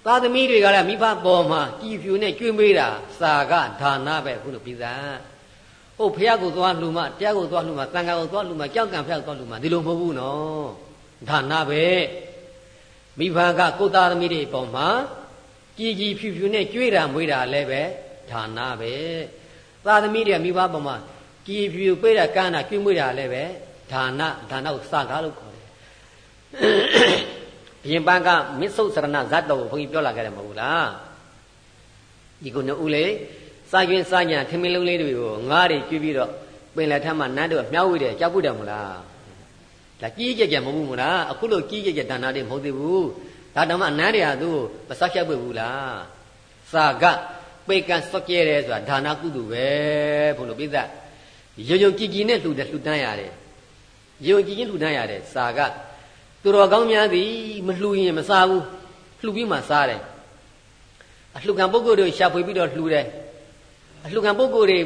သာသမီတွေကလည်းမိဖပေါ်မှာကြီးဖြူနဲ့ကြွေးမေးတာစာကဒါနပဲခုလိုပြည်သားဟုတ်ဖះကိုသွားလှူမှတရားကိုသွားလှူမှသံဃာကိုသွားလှူမှကြောက်ကံဖះကိုသွားလှူမှဒီလိုမဟုတ်ဘူးနော်ဒါနပဲမိဖကကိုသားသမီတွေပေါ်မှာကြီးကြီးဖြူဖြူနဲ့ကြွေးတာမွေးတာလည်းပဲဒါနပဲသာသမီတွေကမိဘပေါ်မှာကြီးဖြူပေးတာကမ်းတာကြွေးမွေးတာလည်းပဲ ဒါနဒါနကိုစကားလို့ခေါ်တယ်အရင်ပန်းကမစ္ဆုတ်စရဏဇတ်တော်ကိုဘုန်းကြီးပြောလာခဲ့တယ်မဟုတ်ဘူးလားဒီကုနှစ်ဦးလေစာကျင်စာညာထမင်းလုံးလေးတွေကိုငားတွေကျွေးပြီးတော့ပင်လက်ထမ်းမှာနန်းတို့မြောက်ဝိတယ်ကြောက်ပုတယ်မလားဒါကြီးကြက်ကြက်မဟုတ်ဘူးမလားအခုလို့ကြီးကြက်ကြက်ဒါနတွေမဟုတ်သေးဘူးဒါတောင်မှနန်းတွေကသူ့ကိုမဆောက်ရှက်ဘူးလားစာကပေကံစော့ကျဲတယ်ဆိုတာဒါနကုသိုလ်ပဲဘုလို့ပြိဿရုံရုံကြည်ကြည်နဲ့လှူတယ်လှူတန်းရတယ် ယုံကြည်ခြင်းလှူဒန်းရတဲ့စာကသူတော်ကောင်းများသည်မလှူရင်မစားဘူးလှူပြီးမှစားတယ်အလှကံပုဂ္ဂိုလ်တွေရှာဖွေပြီးတော့လှူတယ်အလှကံပုဂ္ဂိုလ်တွေ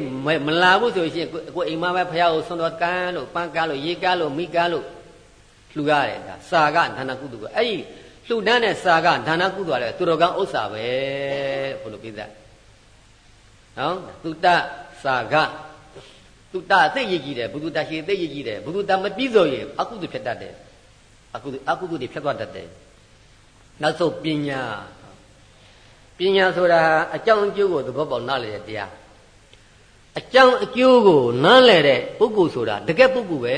မလာဘူးဆိုရင်ကိုအိမ်မှာပဲဖះကိုဆွန်တော်ကန်းလို့ပန်းကားလို့ရေကားလို့မိကားလို့လှူရတယ်ဒါစာကဒါနကုသိုလ်ကအဲ့ဒီလှူဒန်းတဲ့စာကဒါနကုသိုလ်လည်းသူတော်ကောင်းဥစ္စာပဲဘုလိုပြသနော်သူတစာက သူတသိရည်ကြီးတယ်ဘုသူတရှိသိရည်ကြီးတယ်ဘုသူတမပြီးဆိုရင်အကုသိုလ်ဖြစ်တတ်တယ်အကုသိုလ်အကုသိုလ်တွေဖြစ်သွားတတ်တယ်နောက်ဆုံးပညာပညာဆိုတာအကြောင်းအကျိုးကိုသဘောပေါက်နားလည်တဲ့တရားအကြောင်းအကျိုးကိုနားလည်တဲ့ပုဂ္ဂိုလ်ဆိုတာတကယ်ပုဂ္ဂိုလ်ပဲ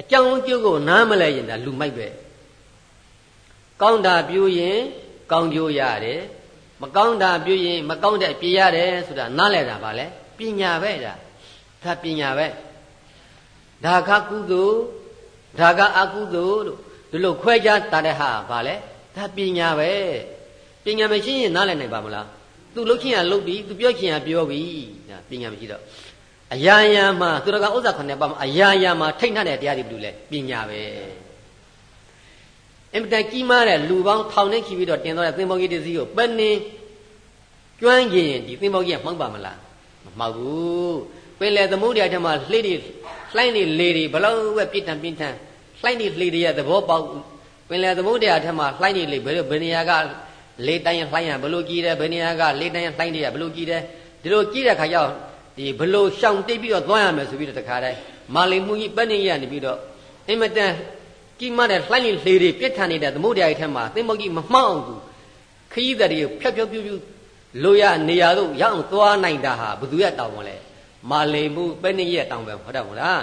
အကြောင်းအကျိုးကိုနားမလဲရင်ဒါလူမိုက်ပဲကောင်းတာပြုရင်ကောင်းကျိုးရတယ်မကောင်းတာပြုရင်မကောင်းတဲ့ပြေရတယ်ဆိုတာနားလည်တာပါလေ ပညာပဲဒါဒါပညာပဲဒါကကုသိုလ်ဒါကအကုသိုလ်လို့ဒီလိုခွဲခြားတာတဲ့ဟာဘာလဲဒါပညာပဲပညာမရှိရင်နားလည်နိုင်ပါမလားသူလှုပ်ခြင်းကလှုပ်ပြီသူပြောခြင်းကပြောပြီဒါပညာမရှိတော့အရာရာမှာသူတော်ကဥစ္စာခုနှစ်ပါးမှာအရာရာမှာထိတ်နှက်တဲ့တရားတွေဘယ်လိုလဲပညာပဲအင်မတန်ကြီးမားတဲ့လူပေါင်းထောင်နဲ့ချီပြီးတော့တင်သွားတဲ့သင်္ဘောကြီးတစ်စီးကိုပန်းနေကျွမ်းကျင်ဒီသင်္ဘောကြီးကမှောက်ပါမလား မမှောက်ဘူးပင်လေသမုဒ္ဒရာထဲမှာလှိတွေလှိုင်းတွေလေတွေဘလောက်ပဲပြစ်တံပြင်းထန်လှိုင်းတွေလှိတွေရဲ့သဘောပေါက်ပင်လေသမုဒ္ဒရာထဲမှာလှိုင်းတွေလေဘယ်လိုဘယ်နေရာကလေတိုင်းလှိုင်းရဘလို့ကြီးတယ်ဘယ်နေရာကလေတိုင်းလှိုင်းတွေကဘလို့ကြီးတယ်ဒီလိုကြီးတဲ့ခါကျတော့ဒီဘလို့ရှောင်တိတ်ပြီးတော့သွားရမယ်ဆိုပြီးတော့တခါတည်းမာလီမှုကြီးပန်းနေရနေပြီးတော့အင်မတန်ကြီးမားတဲ့လှိုင်းလေတွေပြစ်ထန်နေတဲ့သမုဒ္ဒရာထဲမှာသင်္ဘောကြီးမမှောက်ဘူးခရီးသည်တွေဖြတ်ဖြတ်ပြူးပြူး လိုရနေရာတို့ရအောင်သွားနိုင်တာဟာဘသူရဲ့တောင်းမလဲမာလီမှုပန်းနေရဲ့တောင်းပဲဟုတ်တယ်မလား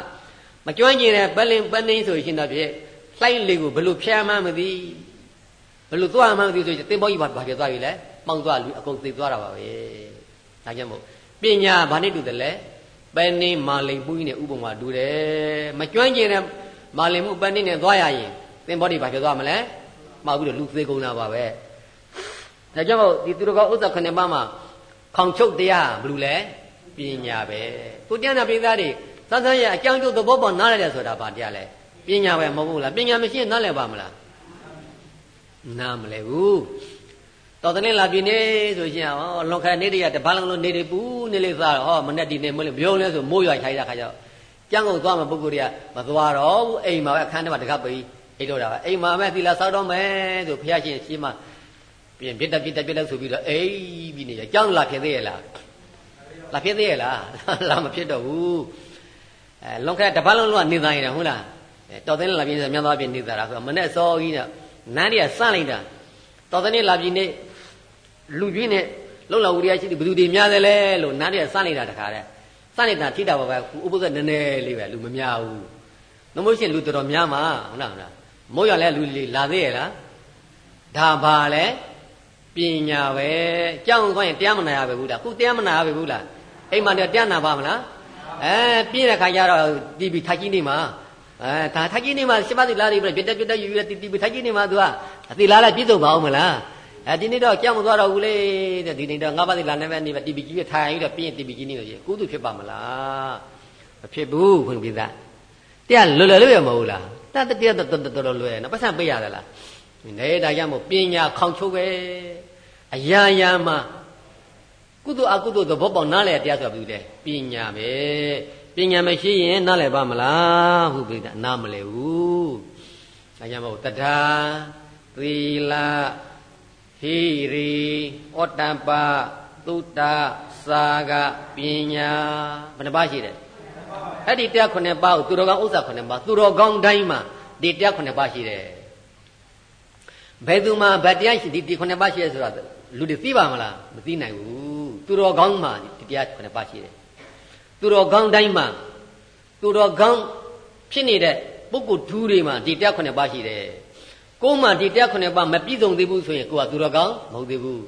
မကျွမ်းကျင်တဲ့ပလင်ပန်းနေဆိုရှင်တော့ဖြင့်လှိုင်းလေကိုဘလို့ဖျားမှန်းမသိဘလို့သွားမှန်းမသိဆိုရင်သင်္ဘောကြီးဘာဖြစ်သွားပြီလဲမှောင်သွားလူအကုန်သိသွားတာပါပဲဒါကြောင့်မို့ပညာဘာနဲ့တူတယ်လဲပန်းနေမာလီမှုကြီးနဲ့ဥပမာတူတယ်မကျွမ်းကျင်တဲ့မာလီမှုပန်းနေနဲ့သွားရရင်သင်္ဘောကြီးဘာဖြစ်သွားမလဲမှောက်ပြီးတော့လူသေးကုန်တာပါပဲ ဒါကြောင့်မို့ဒီသူတော်ကောဥစ္စာခုနှစ်ပါးမှာခေါင်ချုပ်တရားဘယ်လိုလဲပညာပဲသူတရားနာပိသားတွေသတ်သတ်ရအကြောင်းကျိုးသဘောပေါက်နားလည်တယ်ဆိုတာဘာတရားလဲပညာပဲမဟုတ်ဘူးလားပညာမရှိရင်နားလည်ပါမလားနားမလဲဘူးတော်တဲ့လာပြီနေဆိုရှင်ဟောလွန်ခါနေတည်းကတပတ်လုံးလုံးနေတယ်ပူနေလေးစားဟောမနဲ့ဒီနေမလို့ပြုံးလဲဆိုမိုးရွာခိုင်းတာခါကျတော့ကျန်းကုန်သွားမှပုဂ္ဂိုလ်တွေကမသွားတော့ဘူးအိမ်မှာပဲအခန်းထဲမှာတကပ်ပြီးအိတ်တော့တာပဲအိမ်မှာပဲသီလာဆောက်တော့မယ်ဆိုဘုရားရှင်ရှင်းမှ ပြင်ပြစ်တက်ပြစ်တက်ပြစ်လက်ဆိုပြီးတော့အိမ်ပြီးနေရကြောင်းလာဖြစ်သေးရဲ့လားလာဖြစ်သေးရဲ့လားလာမဖြစ်တော့ဘူးအဲလွန်ခါတပတ်လုံးလုံးကနေသားရင်ဟုတ်လားတော်တဲ့လာပြင်းဆိုမြတ်သွားပြင်းနေသားတာဆိုမနဲ့စောကြီးနဲ့နန်းတွေကစလိုက်တာတော်တဲ့လာပြင်းနေလူကြီးနဲ့လုံလောက်ဝရိယရှိတယ်ဘယ်သူတွေများတယ်လဲလို့နန်းတွေကစလိုက်တာတခါတည်းစနေတာထိတာပါပဲဥပုသ်နည်းနည်းလေးပဲလူမများဘူးနှမို့ရှင်လူတော်တော်များမှာဟုတ်လားဟုတ်လားမိုးရလဲလူလေးလာသေးရဲ့လားဒါပါလဲ ပညာပဲကြောင်းသွားရင်တရားမနာရပဲဘူးလားခုတရားမနာရပဲဘူးလားအိမ်မှာတရားနာပါမလားအဲပြည့်တဲ့ခါကျတော့တီဗီထိုက်ကြီးနေမှာအဲဒါထိုက်ကြီးနေမှာရှမသီလာတွေပြတက်ပြတက်ယူယူတီဗီထိုက်ကြီးနေမှာ तू ကအသီလာလည်းပြည့်စုံပါအောင်မလားအဲဒီနေ့တော့ကြောက်မသွားတော့ဘူးလေတဲ့ဒီနေ့တော့ငါးပါးသီလာနဲ့ပဲနေပဲတီဗီကြီးထိုင်ယူတော့ပြည့်တီဗီကြီးနေလို့ကုသဖြစ်ပါမလားမဖြစ်ဘူးခွင့်ပြသားတရားလွယ်လွယ်လေးရမဟုတ်လားတတ်တရားတော်တော်တော်လွယ်နော်ပတ်စံပေးရတယ်လားနေဒါကြောင့်မို့ပညာခေါင်ချုပ်ပဲ အရာရာမှာကုသိုလ်အကုသိုလ်သဘောပေါက်နားလည်တရားဆိုတာဘာလဲပညာပဲပညာမရှိရင်နားလည်ပါမလားဟုပြတာနားမလည်ဘူးဒါကြောင့်မို့တထာသီလဟိရိဩတ္တပသုတ္တစာကပညာဘယ်နှပါရှိတယ်အဲ့ဒီတရားခုနှစ်ပါးကိုသူတော်ကောင်းဥစ္စာခုနှစ်ပါးသူတော်ကောင်းတိုင်းမှာဒီတရားခုနှစ်ပါးရှိတယ်ဘယ်သူမှဗတရားရှိဒီဒီခုနှစ်ပါးရှိရဆိုတာ လူတွေသိပါမလားမသိနိုင်ဘူးသူတော်ကောင်းမှာဒီတရားခုနှစ်ပါးရှိတယ်သူတော်ကောင်းတိုင်းမှာသူတော်ကောင်းဖြစ်နေတဲ့ပုဂ္ဂိုလ်ထူးတွေမှာဒီတရားခုနှစ်ပါးရှိတယ်ကိုယ်မှဒီတရားခုနှစ်ပါးမပြည့်စုံသေးဘူးဆိုရင်ကိုယ်ကသူတော်ကောင်းမဟုတ်သေးဘူး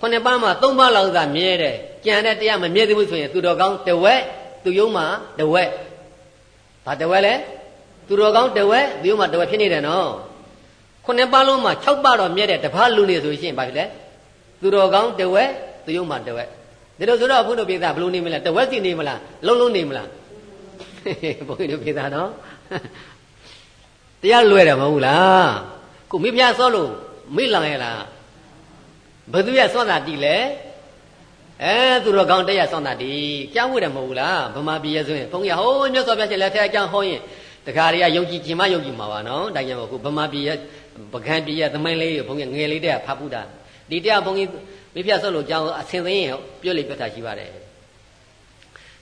ခုနှစ်ပါးမှာသုံးပါးလောက်သာမြဲတယ်ကြံတဲ့တရားမမြဲသေးဘူးဆိုရင်သူတော်ကောင်းတဝက်သူယုံမှာတဝက်ဘာတဝက်လဲသူတော်ကောင်းတဝက်သူယုံမှာတဝက်ဖြစ်နေတယ်နော် ခုနှစ်ပါးလုံးမှာ6ပါးတော့မြဲတဲ့တပားလူနေဆိုရှင်ဘာဖြစ်လဲသူတော်ကောင်းတဝက်သူယုံမှာတဝက်ဒါလို့ဆိုတော့ဘုန်းတော်ပြေသားဘလို့နေမလားတဝက်စီနေမလားလုံးလုံးနေမလားဘုန်းတော်ပြေသားနော်တရားလွယ်တယ်မဟုတ်လားကိုမိဖုရားစောလို့မေ့လောင်ရလားဘယ်သူရဲ့စွန့်တာတီလဲအဲသူတော်ကောင်းတက်ရစွန့်တာတီကြောင်းဝတယ်မဟုတ်ဘူးလားဗမာပြည်ရဲ့ဆိုရင်ဘုန်းကြီးဟိုးမြတ်စွာဘုရားရှင်လက်ထက်အကြောင်းဟောရင်တခါတွေကယုံကြည်ခြင်းမယုံကြည်မှာပါနော်ဒါကြောင့်ခုဗမာပြည်ရဲ့ ပကံပြည်ရဲ့သမိုင်းလေးကိုဘုန်းကြီးငယ်လေးတည်းကဖတ်ပူတာဒီတရားဘုန်းကြီးမိဖုရားဆုပ်လို့ကြောင်းအစင်သိရင်ပြောလိပြတ်တာရှိပါတယ်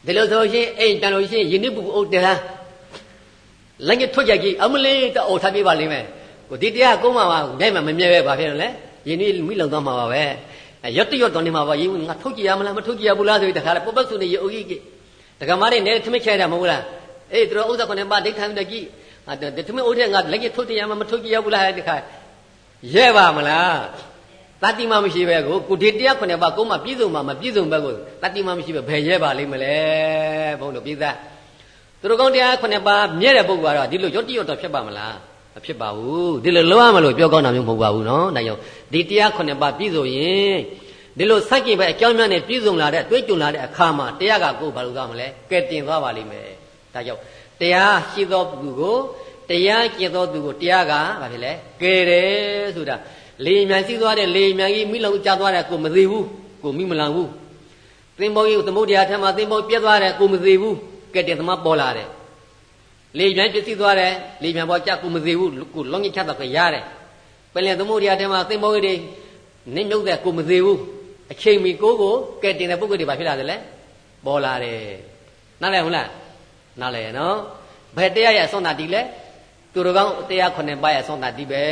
ဒီလိုဆိုရှင်အိမ်တန်လို့ရှင်ယင်းနိပုအုတ်တန်းလည်းငါထွက်ကြကြည့်အမလေးတအိုထားပြပါလိမ့်မယ်ကိုဒီတရားကုန်းမှာညမှာမမြဲပဲဘာဖြစ်လို့လဲယင်းနိမိလုံသွားမှာပါပဲရွတ်တရွတ်တော်နေမှာပါယေငါထုတ်ကြည့်ရမလားမထုတ်ကြည့်ရဘူးလားဆိုပြီးတခါလေပုပ္ပစုနေရေအိုကြီးတက္ကမလေးနဲ့ထမချဲတာမဟုတ်လားအေးသူတို့ဥစ္စာခုနှစ်ပါးဒိဋ္ဌံတကြီး တထမအိုတဲ့ငါလက်ကြီးထုတ်တရားမမထုတ်ကြည့်ရဘူးလားတခါရဲပါမလားတတိမမရှိပဲကိုကုဒီတရားခုနှစ်ပါးကိုမှပြည့်စုံမှာမပြည့်စုံဘက်ကိုတတိမမရှိပဲဘယ်ရဲပါလိမ့်မလဲဘုန်းတို့ပြသသူတို့ကောင်းတရားခုနှစ်ပါးမြဲတဲ့ပုဂ္ဂိုလ်ကတော့ဒီလိုရွတ်တိရွတ်တော်ဖြစ်ပါမလားမဖြစ်ပါဘူးဒီလိုလုံးဝမလို့ပြောကောင်းတာမျိုးမဟုတ်ပါဘူးနော်ဒါကြောင့်ဒီတရားခုနှစ်ပါးပြည့်စုံရင်ဒီလိုစัจကြင်ပဲအကြောင်းများနဲ့ပြည့်စုံလာတဲ့တွေးကြုံလာတဲ့အခါမှာတရားကကိုယ်ဘာလို့သွားမလဲကဲတင်သွားပါလိမ့်မယ်ဒါကြောင့် တရားရှိသောသူကိုတရားကျင့်သောသူကိုတရားကဘာဖြစ်လဲကဲတယ်ဆိုတာလေမြန်စီးသွားတဲ့လေမြန်ကြီးမိလုံကျသွားတဲ့ကိုမသေးဘူးကိုမိမလန်ဘူးသင်္ဘောကြီးသမုဒ္ဒရာထမသင်္ဘောပြက်သွားတဲ့ကိုမသေးဘူးကဲတင်သမားပေါ်လာတယ်လေမြန်ပြည့်စည်သွားတယ်လေမြန်ပေါ်ကြကိုမသေးဘူးကိုလုံးကြီးချတော့ခွရတယ်ပင်လယ်သမုဒ္ဒရာထမသင်္ဘောကြီးတွေနင်းမြုပ်တဲ့ကိုမသေးဘူးအချိန်မီကိုကိုကဲတင်တဲ့ပုဂ္ဂိုလ်တွေဘာဖြစ်လာတယ်လဲပေါ်လာတယ်နားလည်ဟုတ်လား နားလည်နော်ဘယ်တရားရဲ့အစွမ်းတာဒီလဲသူတော်ကောင်းတရားခုနှစ်ပါးရဲ့အစွမ်းတာဒီပဲ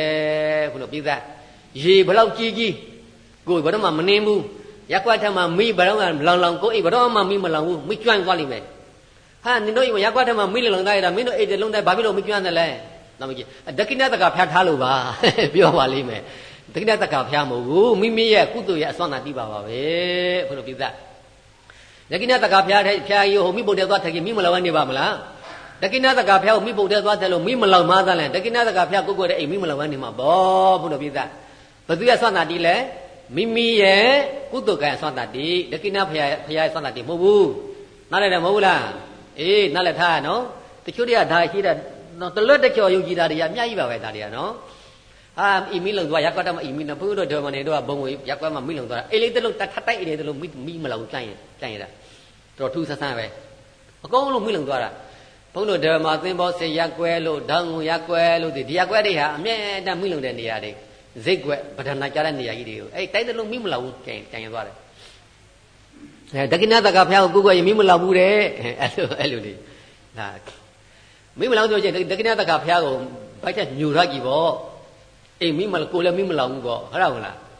ခုလိုပြည်သားရေဘလောက်ကြီးကြီးကိုဘယ်တော့မှမနှင်းဘူးရက်ွက်ထက်မှမိဘယ်တော့မှလောင်လောင်ကိုအိဘယ်တော့မှမိမလောင်ဘူးမိကျွမ်းသွားလိမ့်မယ်ဟာနင်တို့ရက်ွက်ထက်မှမိလောင်သားရတာမင်းတို့အိတ်တလုံးသားဘာဖြစ်လို့မကျွမ်းတယ်လဲတော့မကြီးဒကိနတကဖျားထားလို့ပါပြောပါလိမ့်မယ်ဒကိနတကဖျားမဟုတ်ဘူးမိမိရဲ့ကုသိုလ်ရဲ့အစွမ်းသာတိပါပါပဲခုလိုပြည်သား ဒကိနတကဖျားတဲ့ဖျားကြီးဟိုမိဘုံတဲ့သွားထက်ကြီးမိမလောင်နေပါမလားဒကိနတကဖျားကိုမိဘုံတဲ့သွားတယ်လို့မိမလောင်မသားလဲဒကိနတကဖျားကိုကိုတဲ့အိမ်မိမလောင်နေမှာဘောဘုလိုပြည်သားဘသူရဲ့ဆွမ်းတာတိလဲမိမိရဲ့ကုသကံဆွမ်းတာတိဒကိနဖရာဖရာဆွမ်းတာတိမဟုတ်ဘူးနားလည်တယ်မဟုတ်ဘူးလားအေးနားလည်ထားနော်တချို့တွေကဒါရှိတဲ့နော်တလွတ်တကြော်ယုံကြည်တာတွေကအများကြီးပါပဲဒါတွေကနော်ဟာအီမီလုံသွားရက်ကွက်တော့မအီမီနဘုတို့ဒေါ်မနေတို့ကဘုံဝေရက်ကွက်မှမိလုံသွားတာအေးလေးတလုံးတထတိုက်အေးလေးတလုံးမိမိမလောက်ကြိုင်ရင်ကြိုင်ရတာ တော်ထူးဆန်းဆန်းပဲအကုန်လုံးမိလုံသွားတာဘုန်းတို့ဓမ္မသင်္ဘောစေရက်ကွဲလို့ဓာငုံရက်ကွဲလို့ဒီရက်ကွဲတွေဟာအမြဲတမ်းမိလုံတဲ့နေရာတွေဇိတ်ကွက်ဗဒနာကြတဲ့နေရာကြီးတွေကိုအဲ့တိုက်တလုံးမိမလောက်ဘူးကြင်ကြင်သွားတယ်အဲဒကိနတကဖျားကိုကိုယ်ကမိမလောက်ဘူးတဲ့အဲ့လိုအဲ့လိုလေးဒါမိမလောက်ဆိုချင်းဒကိနတကဖျားကိုဘိုက်ချက်ညူရကြည့်ပေါ့အေးမိမကိုလည်းမိမလောက်ဘူးပေါ့ဟုတ်လားဟုတ်လားအားရဖို့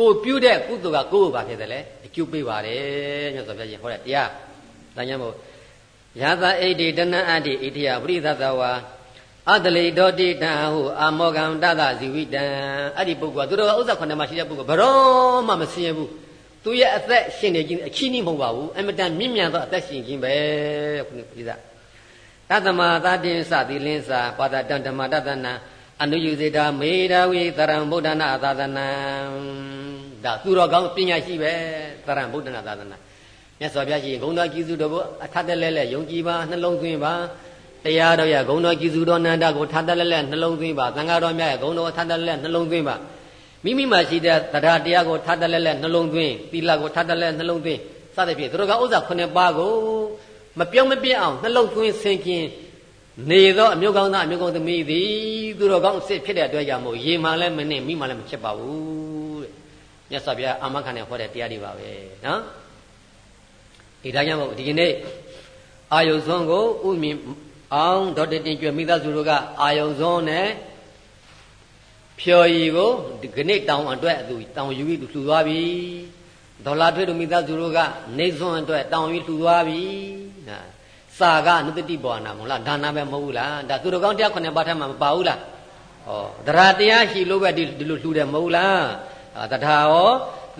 ကိုပြုတဲ့ကုသိုလ်ကကိုယ့်ကိုဘာဖြစ်တယ်လဲအကျိုးပေးပါတယ်မြတ်စွာဘုရားရှင်ဟောတဲ့တရားဒါကြောင့်မို့ယသာဣတိတဏ္ဍအတ္တိဣတိယပရိသသဝါအတလိဒောတိတံဟုအာမောကံတသဇီဝိတံအဲ့ဒီပုဂ္ဂိုလ်ကသူတော်ဥစ္စာခုနှစ်မှာရှိတဲ့ပုဂ္ဂိုလ်ဘရောမှမစင်ရဘူးသူရဲ့အသက်ရှင်နေခြင်းအချီးနှီးမဟုတ်ပါဘူးအမတန်မြင့်မြတ်သောအသက်ရှင်ခြင်းပဲခုနှစ်ပြိဿတသမသာတင်စသည်လင်းစာပါဒတံဓမ္မတတနာ အနုယူစေတာမေဓာဝိသရံဗုဒ္ဓနာသာသနာဒါသူတော်ကောင်းပညာရှိပဲသရံဗုဒ္ဓနာသာသနာမြတ်စွာဘုရားရှင်ဂုဏ်တော်ကြီးစုတော်ကိုအထက်တလဲလဲယုံကြည်ပါနှလုံးသွင်းပါတရားတော်ရဲ့ဂုဏ်တော်ကြည်စုတော်နန္ဒကိုထားတလဲလဲနှလုံးသွင်းပါသံဃာတော်များရဲ့ဂုဏ်တော်ထားတလဲလဲနှလုံးသွင်းပါမိမိမှာရှိတဲ့တရားတရားကိုထားတလဲလဲနှလုံးသွင်းသီလကိုထားတလဲနှလုံးသွင်းစသဖြင့်သူတို့ကဥစ္စာခုနှစ်ပါးကိုမပြောင်းမပြတ်အောင်နှလုံးသွင်းဆင်ခြင်း နေသောအမျိုးကောင်းသားအမျိုးကောင်းသမီးသည်သူတော်ကောင်းအစ်စ်ဖြစ်တဲ့အတွက်ကြောင့်မို့ရေမှန်လည်းမနှင့်မိမှလည်းမဖြစ်ပါဘူးတဲ့မြတ်စွာဘုရားအာမခံနဲ့ဟောတဲ့တရားတွေပါပဲနော်ဒီဒါကြောင့်မို့ဒီကနေ့အာယုဇွန်ကိုဥမြင်အောင်ဒေါက်တာတင်ကျွဲမိသားစုတို့ကအာယုံစွန်းနဲ့ဖြော်ရည်ကိုဒီကနေ့တောင်းအတွက်သူတောင်းယူပြီးလှူသွားပြီဒေါ်လာထွေးတို့မိသားစုတို့ကနေစွန်းအတွက်တောင်းယူလှူသွားပြီဟာ စာကနုတတိဘောနာမဟုတ်လားဒါနာပဲမဟုတ်ဘူးလားဒါသူတော်ကောင်းတရားခုနှစ်ပါးထက်မှမပါဘူးလားဩတရားတရားရှိလို့ပဲဒီလိုလှူတယ်မဟုတ်လားတရားရော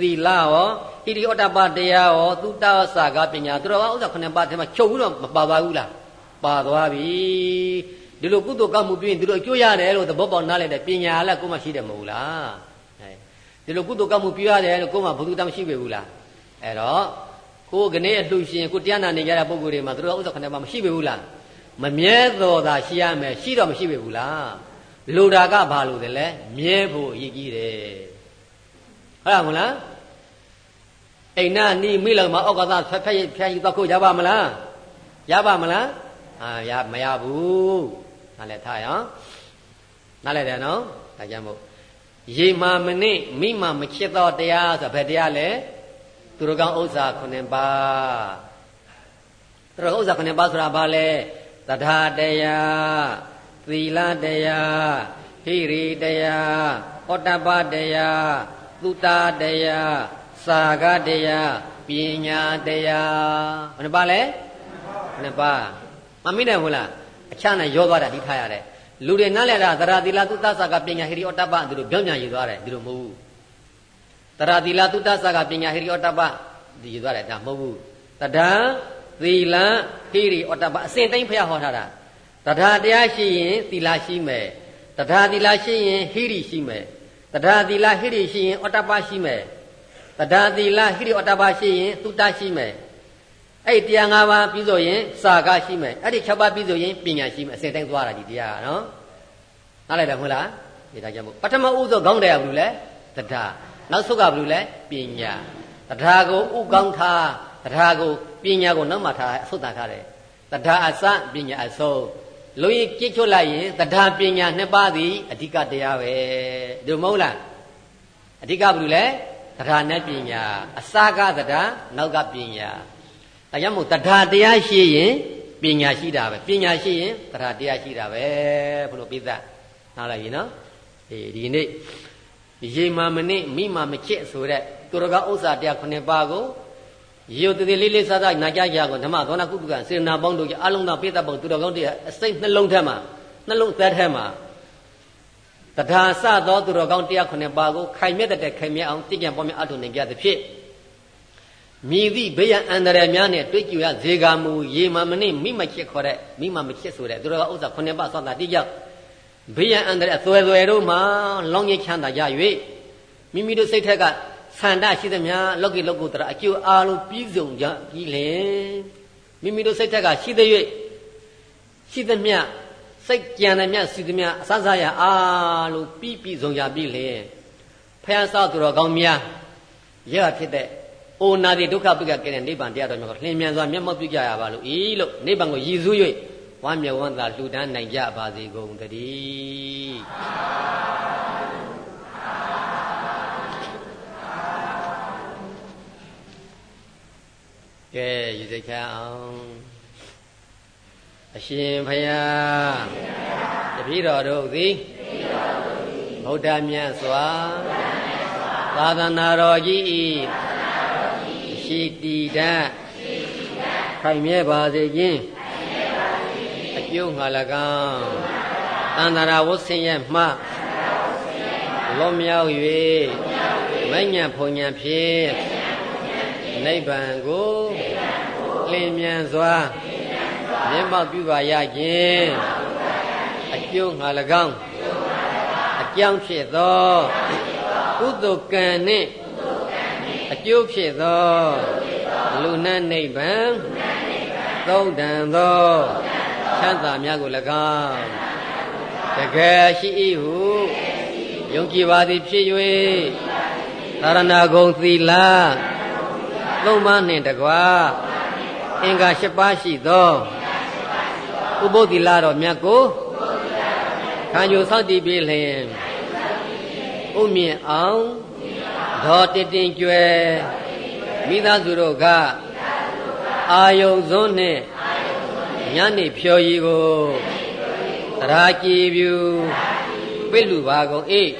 သီလရောဟိရိဩတ္တပတရားရောသုတ္တစာကပညာသူတော်ကောင်းဥစ္စာခုနှစ်ပါးထက်မှချုပ်ပြီးတော့မပါပါဘူးလားပါသွားပြီဒီလိုကုသိုလ်ကောက်မှုပြုရင်ဒီလိုအကျိုးရတယ်လို့သဘောပေါက်နားလည်တဲ့ပညာလည်းကိုယ်မှရှိတယ်မဟုတ်လားအဲဒီလိုကုသိုလ်ကောက်မှုပြုရတယ်လို့ကိုယ်မှဘုသူတမရှိပေဘူးလားအဲ့တော့ ကိုယ်ကနေအလှရှင်ကိုတရားနာနေကြတဲ့ပုဂ္ဂိုလ်တွေမှာသူတို့ဥစ္စာခဏမှမရှိပေဘူးလားမမြဲတော်သာရှိရမယ်ရှိတော့မရှိပေဘူးလားလူတာကဘာလို့လဲမြဲဖို့အရေးကြီးတယ်ဟုတ်လားမလားအိမ်နာနီးမိလောက်မှာအောက်ကသာဖက်ဖက်ဖျက်ယူတော့ကိုရပါမလားရပါမလားအာရမရဘူးနားလည်ထားရအောင်နားလည်တယ်နော်ဒါကြောင့်မို့ရေမာမနစ်မိမာမချစ်တော့တရားဆိုဘယ်တရားလဲ သူတော်ကောင်းဥစ္စာ9ပါးသူတော်ကောင်းဥစ္စာ9ပါးဆိုတာဘာလဲသဒ္ဓတရားသီလတရားဟိရိတရားဩတ္တပတရားသုတတရားစာဂတရားပညာတရားဘယ်နှပါလဲနှစ်ပါးမမိနိုင်ဘူးလားအချမ်းနဲ့ရောသွားတာဒီထားရတယ်လူတွေနားလည်တာသရသီလသုတစာကပညာဟိရိဩတ္တပသူတို့ပြောင်းပြန်ယူသွားတယ်ဒီလိုမဟုတ်ဘူး သရသီလသုတစာကပညာဟိရိဩတ္တပဒီယူသွားတယ်ဒါမဟုတ်ဘူးတဒံသီလဟိရိဩတ္တပအစဉ်တိုင်းဖျားဟောထားတာတထာတရားရှိရင်သီလရှိမယ်တထာသီလရှိရင်ဟိရိရှိမယ်တထာသီလဟိရိရှိရင်ဩတ္တပရှိမယ်တထာသီလဟိရိဩတ္တပရှိရင်သုတရှိမယ်အဲ့တရား၅ပါးပြီးဆိုရင်စာကရှိမယ်အဲ့ဒီ၆ပါးပြီးဆိုရင်ပညာရှိမယ်အစဉ်တိုင်းသွားတာဒီတရားကနော်နားလည်တယ်မဟုတ်လားဒီဒါကြောင့်မို့ပထမဥသောခေါင်းတရားဘယ်လိုလဲတထာ နောက်ဆုံးကဘယ်လိုလဲပညာတထာကိုဥကောင်းထားတထာကိုပညာကိုနောက်မှထားအဆုတ်တာထားတယ်တထာအစပညာအဆုံးလူကြီးကြည့်ချွတ်လိုက်ရင်တထာပညာနှစ်ပါးသည်အဓိကတရားပဲဒီမဟုတ်လားအဓိကဘယ်လိုလဲတထာနဲ့ပညာအစကတထာနောက်ကပညာဒါကြောင့်မို့တရားတရားရှိရင်ပညာရှိတာပဲပညာရှိရင်တရားတရားရှိတာပဲဘုလိုပိသနားလိုက်ရင်နော်အေးဒီနေ့ ရေမာမနစ်မိမာမချစ်ဆိုတဲ့သူတော်ကဥစ္စာတရားခုနှစ်ပါးကိုရေတည်လေးလေးစားစားနာကြကြကိုဓမ္မသောနာကုပ္ပကစေနာပေါင်းတို့ကြီးအလုံးစုံပိသပေါင်းသူတော်ကောင်းတရားအစိတ်နှလုံးထဲမှာနှလုံးသက်ထဲမှာတရားစသောသူတော်ကောင်းတရားခုနှစ်ပါးကိုခိုင်မြဲတဲ့ခိုင်မြဲအောင်တည်ကြံပေါ်မြအထုံနေကြသဖြင့်မြည်သည့်ဘေးရန်အန္တရာယ်များနဲ့တွေ့ကြရဇေကာမူရေမမနစ်မိမချစ်ခေါ်တဲ့မိမမချစ်ဆိုတဲ့သူတော်ကဥစ္စာခုနှစ်ပါးသောတာတိကြောင့် ဘေးရန်အန္တရာယ်သွယ်သွယ်တို့မှာလောင်းရချမ်းသာကြ၍မိမိတို့စိတ်ထက်ကဆန္ဒရှိသမျှလောကီလောကုတ္တရာအကျိုးအားလုံးပြည့်စုံကြပြီလေမိမိတို့စိတ်ထက်ကရှိသ၍ရှိသမျှစိတ်ကြံသမျှရှိသမျှအစစရအားလုံးပြည့်ပြည့်စုံကြပြီလေဖယားဆောက်သူတော်ကောင်းများရဖြစ်တဲ့အိုနာတိဒုက္ခပိကကဲတဲ့နိဗ္ဗာန်တရားတော်မျိုးကိုလင်းမြန်စွာမျက်မှောက်ပြုကြရပါလို့ဤလို့နိဗ္ဗာန်ကိုရည်စူး၍ ဝမ်းမြောက်ဝမ်းသာလှူဒန်းနိုင်ကြပါစေကုန်တည်းကဲရည်စိတ်ချအောင်အရှင်ဘုရားတပည့်တော်တို့သည်ဗုဒ္ဓမြတ်စွာသာသနာတော်ကြီး၏ရှိတည်တတ်ခိုင်မြဲပါစေခြင်း အကျိုးငါ၎င်းတန္တရာဝဆင်းရဲမှလောမြောက်၍မညံဖုန်ညံဖြင့်နိဗ္ဗာန်ကိုလင်းမြန်စွာမျက်မှောက်ပြုပါရခြင်းအကျိုးငါ၎င်းအကြောင်းဖြစ်သောကုသိုလ်ကံနှင့်အကျိုးဖြစ်သောလူနတ်နိဗ္ဗာန်သုံးတန်သော ချမ်းသာများကို၎င်းတကယ်ရှိ၏ဟုယုံကြည်ပါသည်ဖြစ်၍သာရဏဂုံသီလသုံးပါးနှင့်တကွာအင်္ဂါ၈ပါးရှိသောဥပုသ္တိလာတော်မြတ်ကိုခံယူဆောက်တည်ပြီးလျင်ဥမြင့်အောင်ဒေါ်တတင်ကျွယ်မိသားစုတို့ကအာယုံစွန်းနှင့် ညနေဖြော်ရီကိုသရာကြည်ပြူပိလူပါကုန်အေး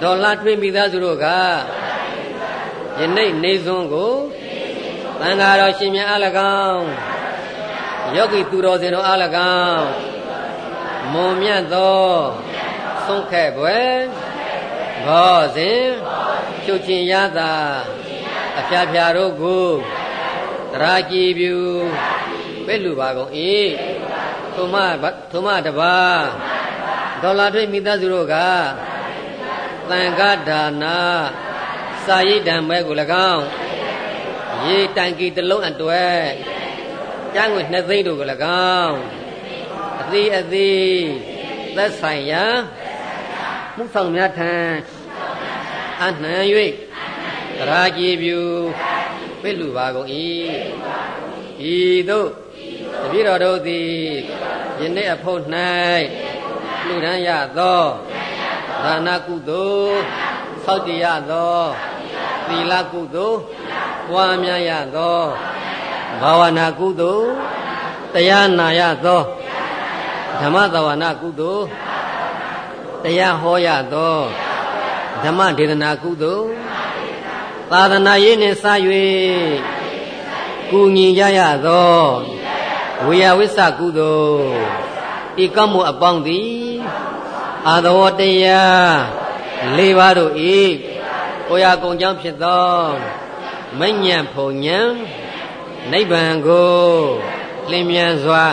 ဒေါ်လာထွေးမိသားစုတို့ကယနေ့နေစွန်းကိုသံဃာတော်ရှင်မြတ်အား၎င်းယောဂီသူတော်စင်တို့အား၎င်းမွန်မြတ်သောဆုံးခဲ့ပွဲဘောစဉ်ချုပ်ချင်းရတာအဖျားဖျားတို့ကိုတရာကြည်ပြူ ပဲ့လူပါကုန်၏သုမသုမတပါဒေါ်လာထွေးမိသားစုတို့ကသံဃဒါနာစာရိတံပဲကို၎င်းရေတန်ကီတလုံးအတွက်ကျမ်းငွေနှစ်သိန်းတို့ကို၎င်းအသေးအသေးသက်ဆိုင်ရာမှုဆောင်များထံအနှံ၍တရာကြည်ပြုပိလူပါကုန်၏ဤသို့ တပည့်တော်တို့သည်ယနေ့အဖို့၌လူဒန်းရသောဒါနကုသိုလ်ဆောက်တည်ရသောသီလကုသိုလ်ပွားများရသောဘာဝနာကုသိုလ်တရားနာရသောဓမ္မသဝနာကုသိုလ်တရားဟောရသောဓမ္မဒေသနာကုသိုလ်သာသနာရေးနှင့်စ၍ကုညီကြရသော ဝေယဝိစ္စကုသိုလ်ဤကောင်းမှုအပေါင်းသည်အာသဝတရား၄ပါးတို့ဤကိုရာကုံကြောင့်ဖြစ်သောမိညံဖုန်ညံနိဗ္ဗာန်ကိုလင်းမြန်စွာ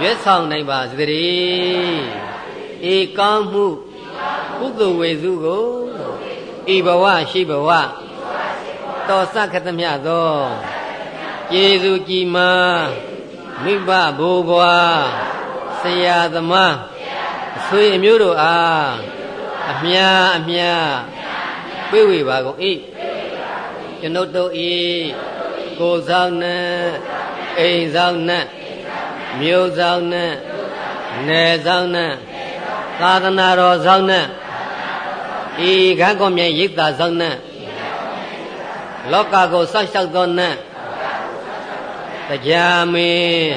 ရွတ်ဆောင်နိုင်ပါစေတည်းဧကောင်းမှုကုသိုလ်ဝေစုကိုဤဘဝရှိဘဝတော်စခသမျှသောကျေစုကြည်မာ မိဘဘိုးဘွားဆရာသမားအဆွေအမျိုးတို့အားအမြအမြပြေဝေပါကုန်၏ကျွန်ုပ်တို့ဤကိုယ်ဆောင်နဲ့အိမ်ဆောင်နဲ့မြို့ဆောင်နဲ့နယ်ဆောင်နဲ့သာသနာတော်ဆောင်နဲ့ဤခန်းကောမြဲရိပ်သာဆောင်နဲ့လောကကိုဆောက်ရှောက်သောနဲ့ တရားမင်း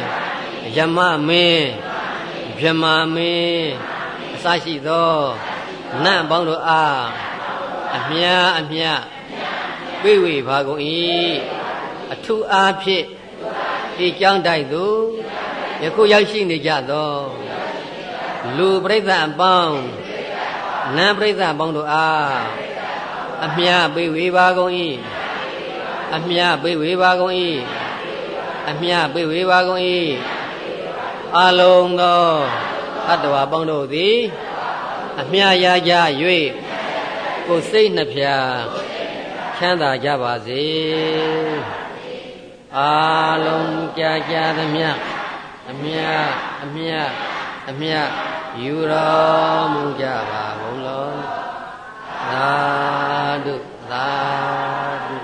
ယမမင်းဗြဟ္မာမင်းအစရှိသောနတ်ပေါင်းတို့အားအမြအမြပြေဝေပါကုန်၏အထုအားဖြင့်ဒီကြောင်းတိုက်သို့ယခုရောက်ရှိနေကြသောလူပရိသတ်အပေါင်းနတ်ပရိသတ်ပေါင်းတို့အားအမြပြေဝေပါကုန်၏အမြပြေဝေပါကုန်၏ အမြပြေဝေပါကုန်၏အလုံးသောအတ္တဝါပေါင်းတို့သည်အမြရကြ၍ကိုယ်စိတ်နှဖျားချမ်းသာကြပါစေအာလုံးကြာကြာသမျှအမြအမြအမြယူတော်မူကြပါဘုံလုံးသာဓုသာဓု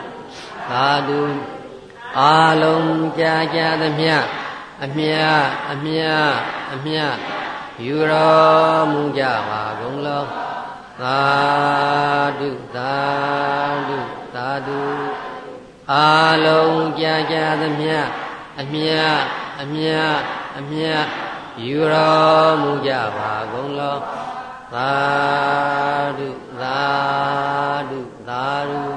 သာဓု အာလုံးကြာကြာသမျှအမြအမြအမြယူတော်မူကြပါဘုံလုံးသာဓုသာဓုသာဓုအာလုံးကြာကြာသမျှအမြအမြအမြယူတော်မူကြပါကုန်လောသာဓုသာဓုသာဓု